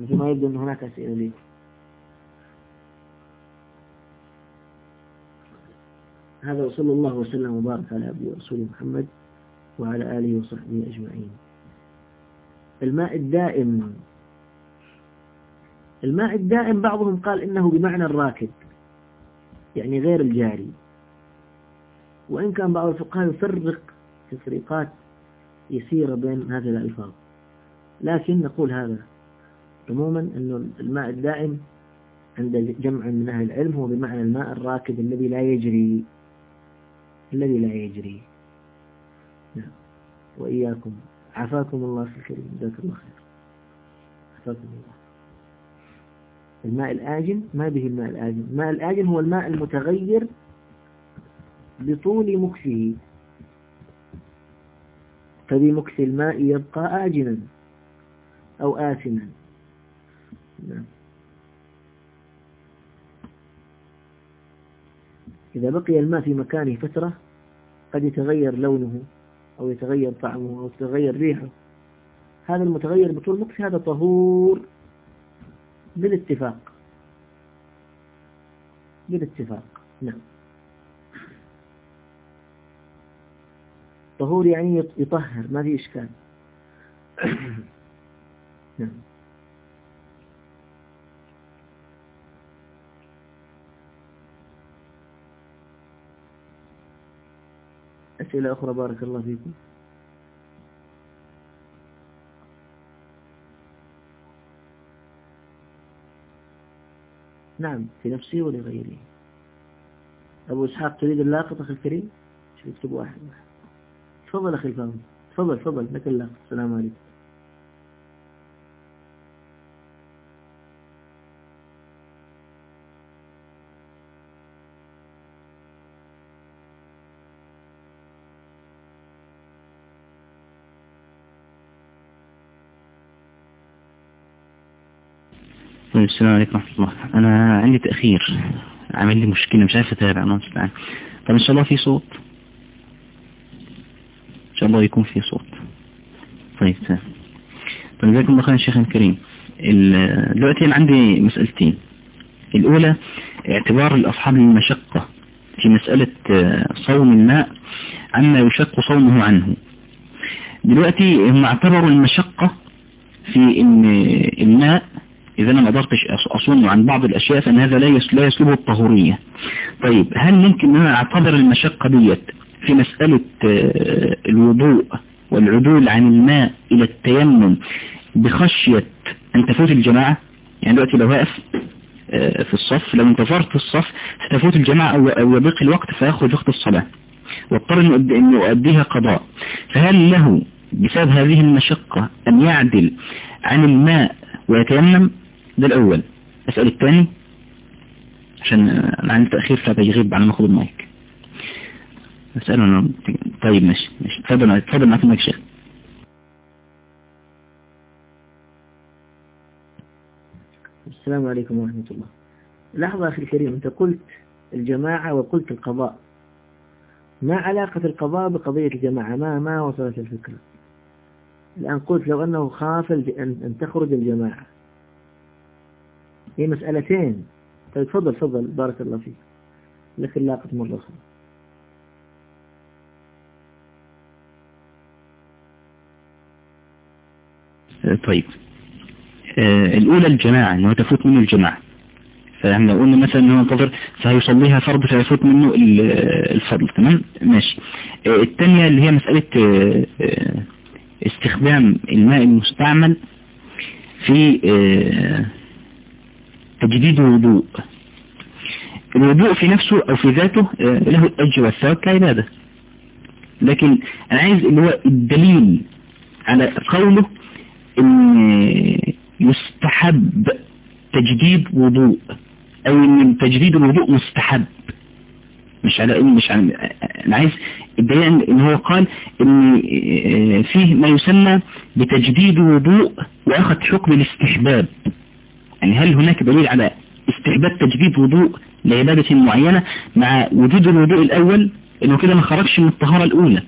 مثل ما يبدو أن هناك أسئلة لي. هذا وصلى الله وسلم وبارك على أبي ورسول محمد وعلى آله وصحبه أجمعين. الماء الدائم الماء الدائم بعضهم قال إنه بمعنى الراكد يعني غير الجاري. وإن كان بعض الفقهاء يفرق تفريقات يسيرة بين هذه الألفاظ. لكن نقول هذا عموما أنه الماء الدائم عند جمع من أهل العلم هو بمعنى الماء الراكد الذي لا يجري الذي لا يجري. نعم. وإياكم. عافاكم الله في الكريم جزاك الله خير. عافاكم الله. الماء الآجن ما به الماء الآجن الماء الآجن هو الماء المتغير بطول مكثه. فبمكث الماء يبقى آجنا أو آسنا. نعم. إذا بقي الماء في مكانه فترة قد يتغير لونه أو يتغير طعمه أو يتغير ريحه. هذا المتغير بطول مكث هذا طهور. بالاتفاق. بالاتفاق. نعم. طهور يعني يطهر ما في إشكال. نعم. أسئلة أخرى بارك الله فيكم. نعم في نفسه ولغيره أبو إسحاق تريد اللاقط أخي الكريم؟ شو يكتب واحد واحد. تفضل أخي الفاهم تفضل تفضل لك اللاقط السلام عليكم. طيب السلام عليكم ورحمة الله. أنا عندي تأخير. عامل لي مشكلة مش عارف أتابع الله المستعان طب إن شاء الله في صوت. إن شاء الله يكون في صوت. طيب طيب جزاكم الله خير الشيخ الكريم. دلوقتي أنا عندي مسألتين. الأولى اعتبار الأصحاب المشقة في مسألة صوم الماء عما يشق صومه عنه. دلوقتي هم اعتبروا المشقة في إن الماء إذا أنا ما قدرتش أصون عن بعض الأشياء فإن هذا لا لا يسلبه الطهورية. طيب هل ممكن أن أنا أعتبر المشقة ديت في مسألة الوضوء والعدول عن الماء إلى التيمم بخشية أن تفوت الجماعة؟ يعني دلوقتي لو واقف في الصف لو انتظرت الصف ستفوت الجماعة أو يضيق الوقت فيأخذ وقت الصلاة. واضطر أن يؤديها قضاء. فهل له بسبب هذه المشقة أن يعدل عن الماء ويتيمم؟ ده الأول. أسأل الثاني عشان أنا عندي تأخير فبيغيب على ما أخذ المايك. أسأله أنا. طيب ماشي ماشي. تفضل تفضل معك المايك شيخ. السلام عليكم ورحمة الله. لحظة أخي الكريم أنت قلت الجماعة وقلت القضاء. ما علاقة القضاء بقضية الجماعة؟ ما ما وصلت الفكرة؟ الآن قلت لو أنه خاف أن تخرج الجماعة. هي مسألتين. طيب تفضل تفضل. بارك الله فيك. لك اللاقة مرة أخرى. طيب. آه الأولى الجماعة أنه تفوت منه الجماعة. فإحنا قلنا مثلا أنه ينتظر فهيصليها فرض فيفوت منه الفضل تمام؟ ماشي. آه الثانية اللي هي مسألة آه استخدام الماء المستعمل في تجديد الوضوء. الوضوء في نفسه أو في ذاته له الأجر والثواب كعبادة. لكن أنا عايز اللي هو الدليل على قوله إن يستحب تجديد وضوء. أو إن تجديد الوضوء مستحب. مش على ان مش على أنا عايز الدليل إن هو قال إن فيه ما يسمى بتجديد وضوء وأخذ حكم الاستحباب. يعني هل هناك دليل على استحباب تجديد وضوء لعبادة معينة مع وجود الوضوء الأول؟ انه كده ما خرجش من الطهارة الأولى.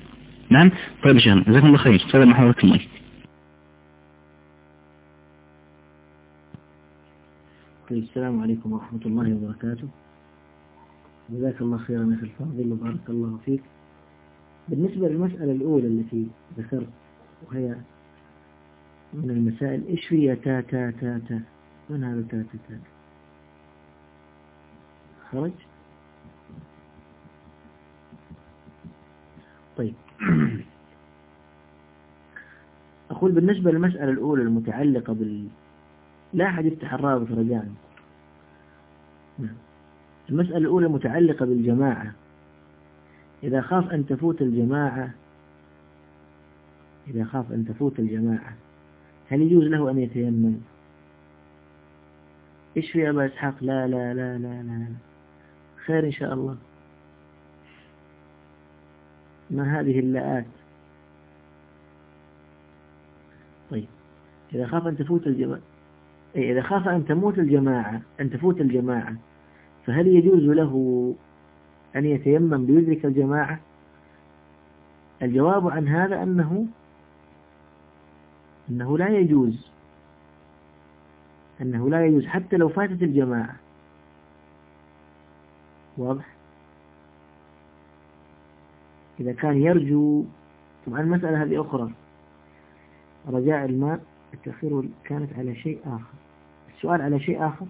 نعم؟ طيب يا شيخنا جزاكم الله خير. محمد المايك السلام عليكم ورحمة الله وبركاته. جزاك الله خيرا أخي الفاضل وبارك الله فيك. بالنسبة للمسألة الأولى التي ذكرت وهي من المسائل إيش فيها تا تا تا تا؟ من هذا تا تا تا خرج. طيب. أقول بالنسبة للمسألة الأولى المتعلقة بال لا أحد يفتح الرابط رجاء. نعم. المسألة الأولى متعلقة بالجماعة. إذا خاف أن تفوت الجماعة إذا خاف أن تفوت الجماعة هل يجوز له أن يتيمم؟ إيش في أبا إسحاق لا لا لا لا لا خير إن شاء الله. ما هذه اللآت؟ طيب. إذا خاف أن تفوت الجماعة أي إذا خاف أن تموت الجماعة أن تفوت الجماعة فهل يجوز له أن يتيمم ليدرك الجماعة؟ الجواب عن هذا أنه أنه لا يجوز. أنه لا يجوز حتى لو فاتت الجماعة. واضح؟ إذا كان يرجو طبعا المسألة هذه أخرى. رجاء الماء التأخير كانت على شيء آخر. السؤال على شيء آخر؟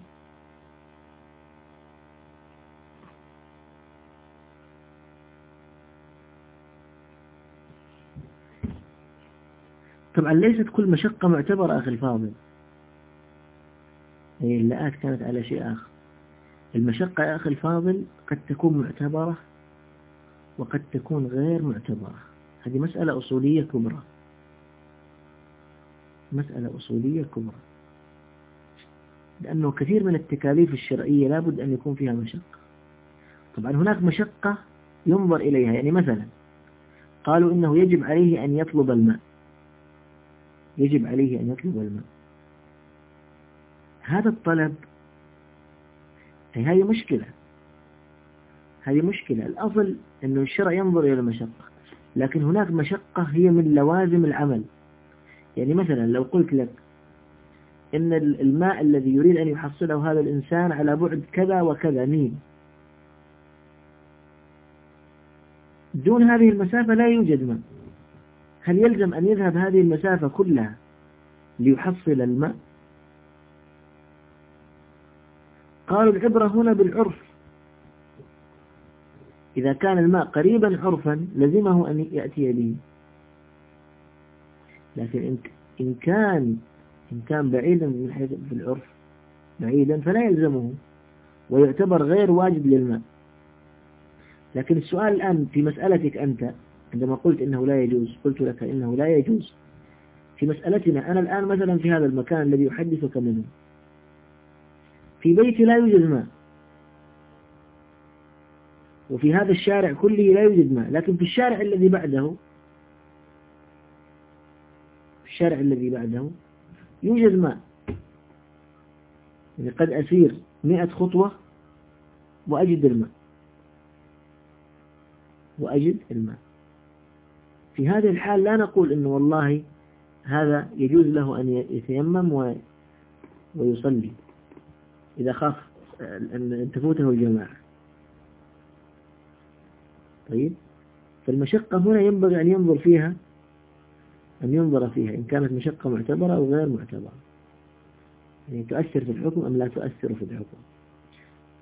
طبعا ليست كل مشقة معتبرة أخي الفاضل. هي اللآت كانت على شيء آخر. المشقة يا أخي الفاضل قد تكون معتبرة وقد تكون غير معتبرة. هذه مسألة أصولية كبرى. مسألة أصولية كبرى. لأنه كثير من التكاليف الشرعية لابد أن يكون فيها مشقة. طبعا هناك مشقة ينظر إليها. يعني مثلا قالوا إنه يجب عليه أن يطلب الماء. يجب عليه أن يطلب الماء. هذا الطلب هي هذه مشكلة. هذه مشكلة. الأصل أنه الشرع ينظر إلى المشقة لكن هناك مشقة هي من لوازم العمل. يعني مثلا لو قلت لك إن الماء الذي يريد أن يحصله هذا الإنسان على بعد كذا وكذا ميل دون هذه المسافة لا يوجد ماء. هل يلزم أن يذهب هذه المسافة كلها ليحصل الماء؟ قالوا العبرة هنا بالعرف. إذا كان الماء قريبا عرفا لزمه أن يأتي به. لكن إن كان إن كان بعيدا من حيث في العرف بعيدا فلا يلزمه ويعتبر غير واجب للماء. لكن السؤال الآن في مسألتك أنت عندما قلت إنه لا يجوز قلت لك إنه لا يجوز. في مسألتنا أنا الآن مثلا في هذا المكان الذي أحدثك منه. في بيتي لا يوجد ماء. وفي هذا الشارع كله لا يوجد ماء. لكن في الشارع الذي بعده في الشارع الذي بعده يوجد ماء. يعني قد أسير مئة خطوة وأجد الماء. وأجد الماء. في هذه الحال لا نقول إنه والله هذا يجوز له أن يتيمم ويصلي. إذا خاف أن تفوته الجماعة. طيب؟ فالمشقة هنا ينبغي أن ينظر فيها أن ينظر فيها إن كانت مشقة معتبرة أو غير معتبرة. يعني تؤثر في الحكم أم لا تؤثر في الحكم.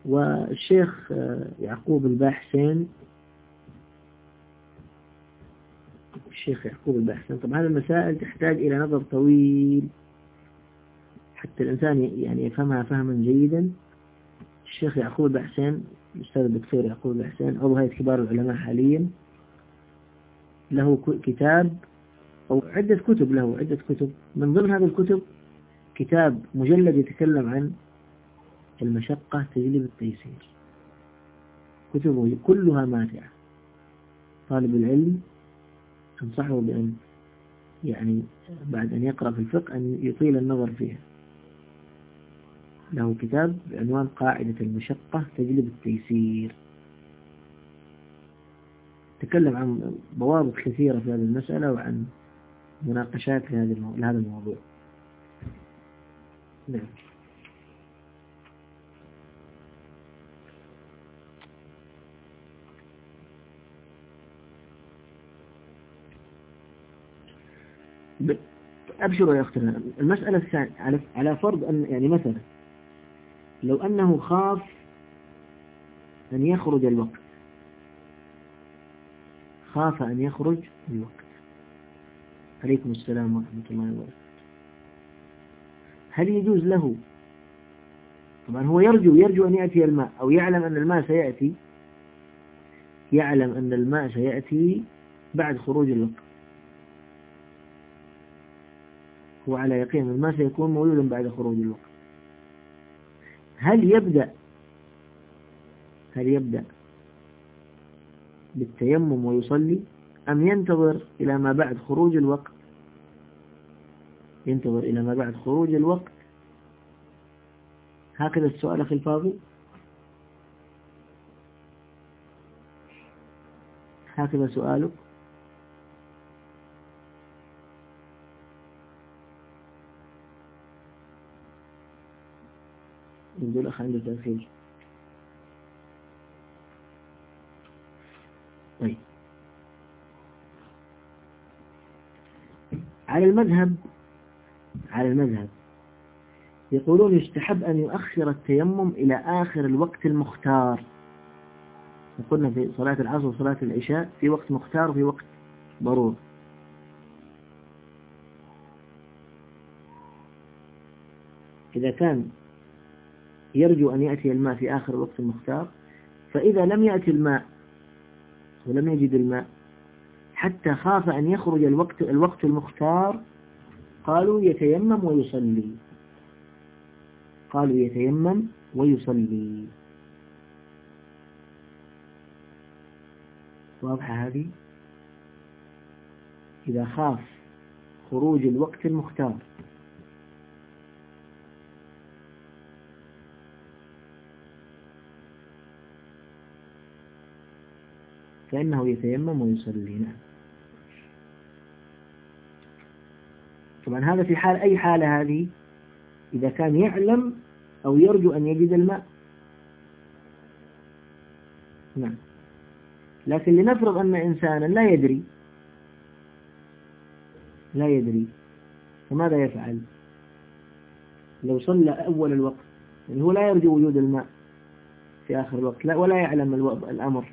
والشيخ يعقوب الباحسين الشيخ يعقوب الباحسين طبعا هذه المسائل تحتاج إلى نظر طويل. حتى الإنسان يعني يفهمها فهما جيدا. الشيخ يعقوب البحسين الأستاذ الدكتور يعقوب البحسين عضو هيئة كبار العلماء حاليا له كتاب أو عدة كتب له عدة كتب. من ضمن هذه الكتب كتاب مجلد يتكلم عن المشقة تجلب التيسير. كتبه كلها ماتعة. طالب العلم أنصحه بأن يعني بعد أن يقرأ في الفقه أن يطيل النظر فيها. له كتاب بعنوان قاعدة المشقة تجلب التيسير. تكلم عن ضوابط كثيرة في هذه المسألة وعن مناقشات في هذا الموضوع. نعم. أبشروا يا أختنا. المسألة الثانية على فرض أن يعني مثلا لو أنه خاف أن يخرج الوقت. خاف أن يخرج الوقت. عليكم السلام ورحمة الله وبركاته. هل يجوز له؟ طبعا هو يرجو يرجو أن يأتي الماء أو يعلم أن الماء سيأتي. يعلم أن الماء سيأتي بعد خروج الوقت. هو على يقين الماء سيكون موجودا بعد خروج الوقت. هل يبدأ؟ هل يبدأ بالتيمم ويصلي أم ينتظر إلى ما بعد خروج الوقت؟ ينتظر إلى ما بعد خروج الوقت. هكذا السؤال أخي الفاضل. هكذا سؤالك. يبدو الأخ عنده تأخير طيب. على المذهب على المذهب. يقولون يستحب أن يؤخر التيمم إلى آخر الوقت المختار. قلنا في صلاة العصر وصلاة العشاء في وقت مختار وفي وقت ضروري. إذا كان يرجو أن يأتي الماء في آخر الوقت المختار فإذا لم يأتي الماء ولم يجد الماء حتى خاف أن يخرج الوقت الوقت المختار قالوا يتيمم ويصلي. قالوا يتيمم ويصلي. واضحة هذه؟ إذا خاف خروج الوقت المختار فإنه يتيمم ويصلي نعم طبعا هذا في حال أي حالة هذه؟ إذا كان يعلم أو يرجو أن يجد الماء. نعم. لكن لنفرض أن إنسانا لا يدري لا يدري فماذا يفعل؟ لو صلى أول الوقت يعني هو لا يرجو وجود الماء في آخر الوقت لا ولا يعلم الأمر.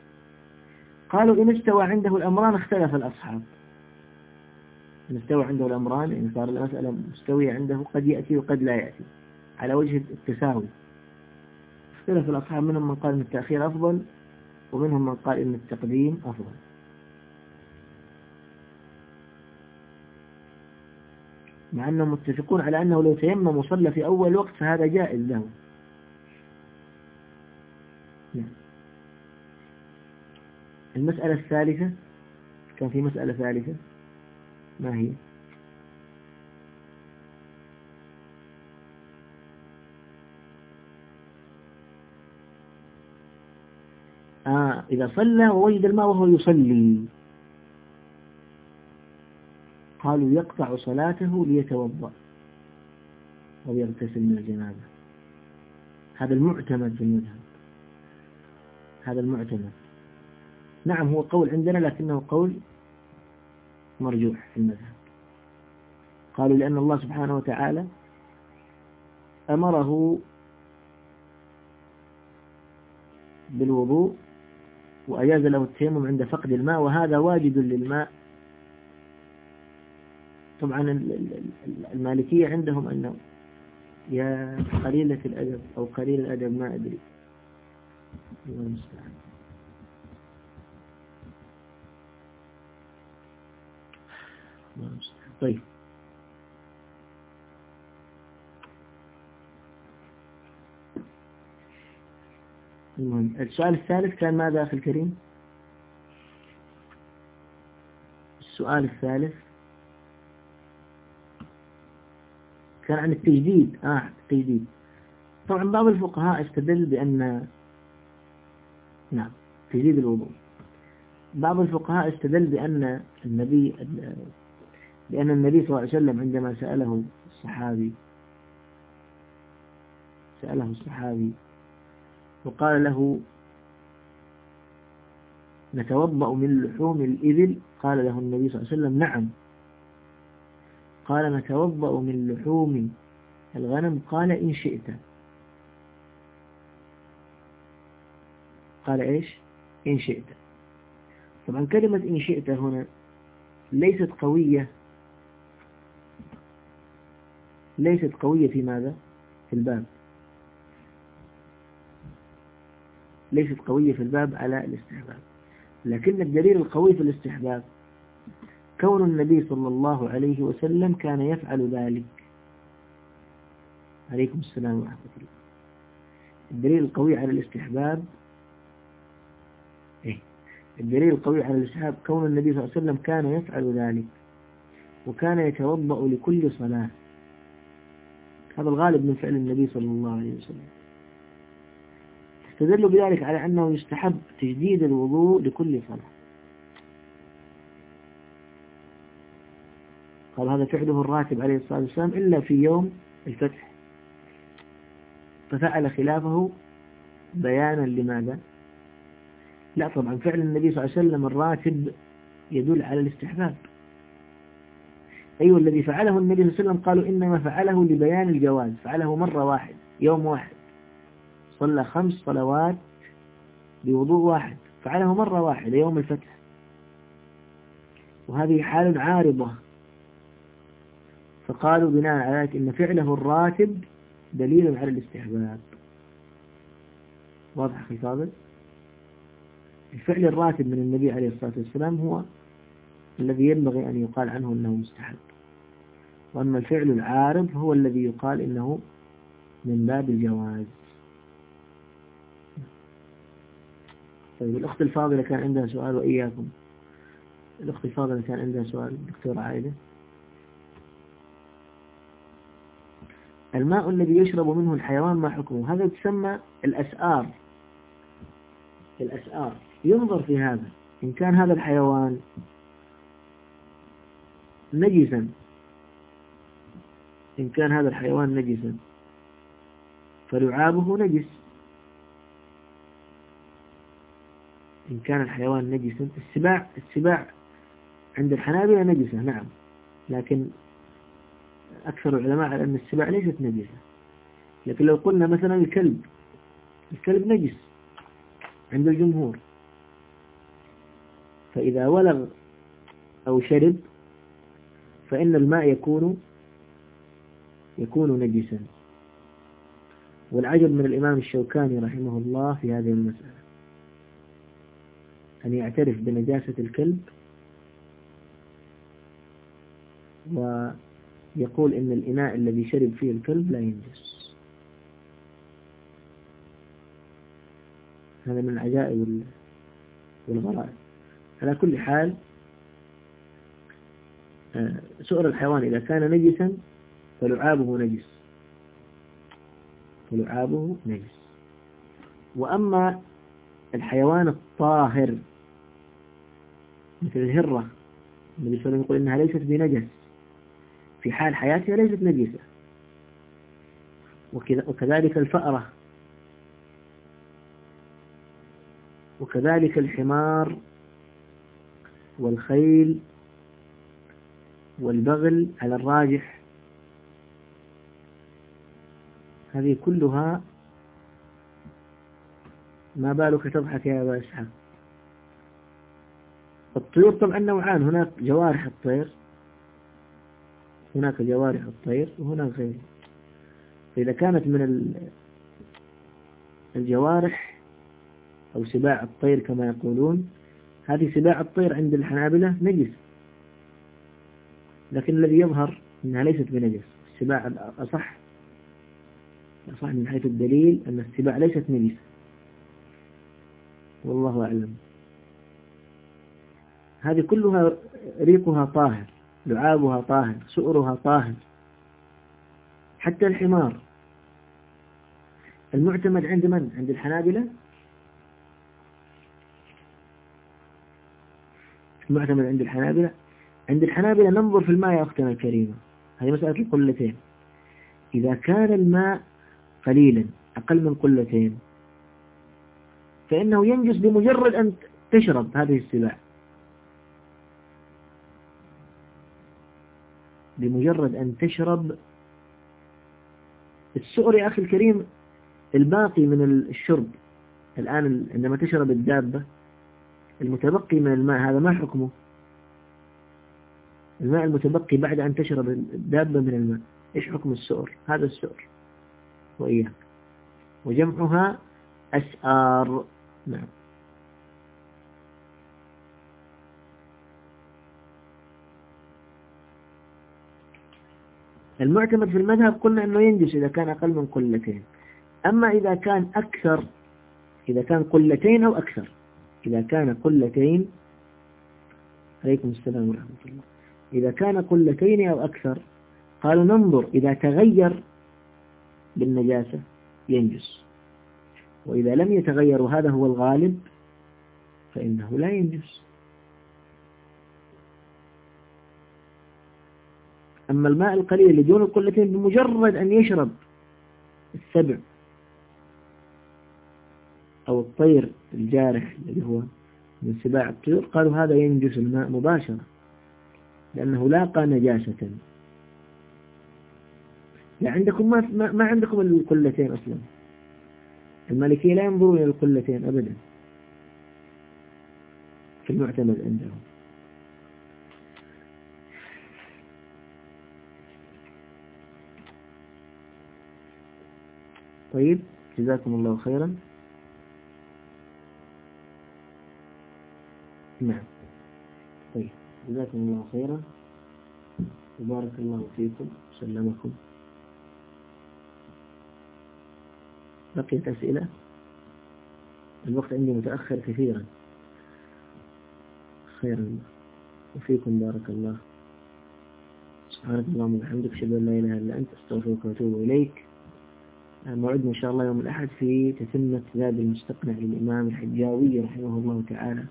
قالوا إن استوى عنده الأمران اختلف الأصحاب. إن استوى عنده الأمران إن صار المسألة مستوية عنده قد يأتي وقد لا يأتي. على وجه التساوي. اختلف الأصحاب منهم من قال أن التأخير أفضل ومنهم من قال إن التقديم أفضل. مع أنهم متفقون على أنه لو تيمم وصلى في أول وقت فهذا جائز له نعم. المسألة الثالثة كان في مسألة ثالثة. ما هي؟ آه إذا صلى ووجد الماء وهو يصلي. قالوا يقطع صلاته ليتوضأ أو يغتسل من الجنابة. هذا المعتمد في المذهب هذا المعتمد. نعم هو قول عندنا لكنه قول مرجوح في المذهب. قالوا لأن الله سبحانه وتعالى أمره بالوضوء وأجاز له التيمم عند فقد الماء وهذا واجد للماء. طبعا المالكية عندهم أنه يا قليلة الأدب أو قليل الأدب ما أدري. الله المستعان. طيب. المهم السؤال الثالث كان ماذا أخي الكريم؟ السؤال الثالث كان عن التجديد. آه التجديد. طبعا بعض الفقهاء استدل بأن نعم تجديد الوضوء. بعض الفقهاء استدل بأن النبي لأن النبي صلى الله عليه وسلم عندما سأله الصحابي سأله الصحابي وقال له نتوضأ من لحوم الإبل؟ قال له النبي صلى الله عليه وسلم نعم. قال نتوضأ من لحوم الغنم؟ قال إن شئت. قال إيش؟ إن شئت. طبعا كلمة إن شئت هنا ليست قوية ليست قوية في ماذا؟ في الباب. ليست قوية في الباب على الاستحباب. لكن الدليل القوي في الاستحباب كون النبي صلى الله عليه وسلم كان يفعل ذلك. عليكم السلام ورحمة الله. الدليل القوي على الاستحباب إيه؟ الدليل القوي على الاستحباب كون النبي صلى الله عليه وسلم كان يفعل ذلك وكان يتوضأ لكل صلاة. هذا الغالب من فعل النبي صلى الله عليه وسلم. استدلوا بذلك على أنه يستحب تجديد الوضوء لكل صلاة. قال هذا فعله الراتب عليه الصلاة والسلام إلا في يوم الفتح. ففعل خلافه بيانا لماذا؟ لا طبعا فعل النبي صلى الله عليه وسلم الراتب يدل على الاستحباب. أيوة الذي فعله النبي صلى الله عليه وسلم قالوا إنما فعله لبيان الجواز فعله مرة واحد يوم واحد. صلى خمس صلوات بوضوء واحد فعله مرة واحدة يوم الفتح. وهذه حال عارضة. فقالوا بناء على ذلك إن فعله الراتب دليل على الاستحباب. واضح أخي فاضل؟ الفعل الراتب من النبي عليه الصلاة والسلام هو الذي ينبغي أن يقال عنه أنه مستحب. وأما الفعل العارض هو الذي يقال إنه من باب الجواز. طيب الأخت الفاضلة كان عندها سؤال وإياكم. الأخت الفاضلة كان عندها سؤال دكتور عائدة الماء الذي يشرب منه الحيوان ما حكمه؟ هذا تسمى الأسآر. الأسآر. ينظر في هذا. إن كان هذا الحيوان نجسا إن كان هذا الحيوان نجسا. فلعابه نجس. إن كان الحيوان نجسا السباع السباع عند الحنابلة نجسة نعم. لكن أكثر العلماء على أن السباع ليست نجسة. لكن لو قلنا مثلا الكلب الكلب نجس عند الجمهور. فإذا ولغ أو شرب فإن الماء يكون يكون نجسا. والعجب من الإمام الشوكاني رحمه الله في هذه المسألة. أن يعترف بنجاسة الكلب ويقول إن الإناء الذي شرب فيه الكلب لا ينجس. هذا من العجائب والغرائب. على كل حال آه، سؤر الحيوان إذا كان نجسا فلعابه نجس. فلعابه نجس. وأما الحيوان الطاهر مثل الهرة النبي صلى الله عليه وسلم يقول إنها ليست بنجس. في حال حياتها ليست نجسة. وكذلك الفأرة. وكذلك الحمار والخيل والبغل على الراجح. هذه كلها ما بالك تضحك يا أبا إسحاق؟ الطيور طبعا نوعان هناك جوارح الطير هناك جوارح الطير وهناك غيره فإذا كانت من الجوارح أو سباع الطير كما يقولون هذه سباع الطير عند الحنابلة نجس. لكن الذي يظهر أنها ليست بنجس السباع الأصح الأصح من حيث الدليل أن السباع ليست نجس والله أعلم. هذه كلها ريقها طاهر لعابها طاهر سؤرها طاهر حتى الحمار. المعتمد عند من؟ عند الحنابلة؟ المعتمد عند الحنابلة. عند الحنابلة ننظر في الماء يا أختنا الكريمة. هذه مسألة القلتين. إذا كان الماء قليلا أقل من قلتين. فإنه ينجس بمجرد أن تشرب هذه السباع بمجرد أن تشرب. السؤر يا أخي الكريم الباقي من الشرب. الآن عندما تشرب الدابة المتبقي من الماء هذا ما حكمه؟ الماء المتبقي بعد أن تشرب الدابة من الماء. إيش حكم السؤر؟ هذا السؤر. وإياك. وجمعها أسآر نعم. المعتمد في المذهب قلنا أنه ينجس إذا كان أقل من قلتين. أما إذا كان أكثر إذا كان قلتين أو أكثر. إذا كان قلتين عليكم السلام ورحمة الله. إذا كان قلتين أو أكثر قالوا ننظر إذا تغير بالنجاسة ينجس. وإذا لم يتغير وهذا هو الغالب فإنه لا ينجس. أما الماء القليل اللي دون القلتين بمجرد أن يشرب السبع أو الطير الجارح اللي هو من سباع الطيور قالوا هذا ينجس الماء مباشرة لأنه لاقى نجاسة. لا عندكم ما, ما عندكم القلتين أصلا. المالكية لا ينظرون إلى القلتين أبدا. في المعتمد عندهم. طيب جزاكم الله خيرا. نعم. طيب جزاكم الله خيرا. وبارك الله فيكم وسلمكم بقيت أسئلة الوقت عندي متأخر كثيرا. خيرا. وفيكم بارك الله. سبحانك اللهم وبحمدك أشهد أن لا إله إلا أنت أستغفرك وأتوب إليك. موعدنا إن شاء الله يوم الأحد في تتمة باب المستقنع للإمام الحجاوي رحمه الله تعالى.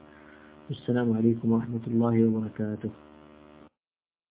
السلام عليكم ورحمة الله وبركاته.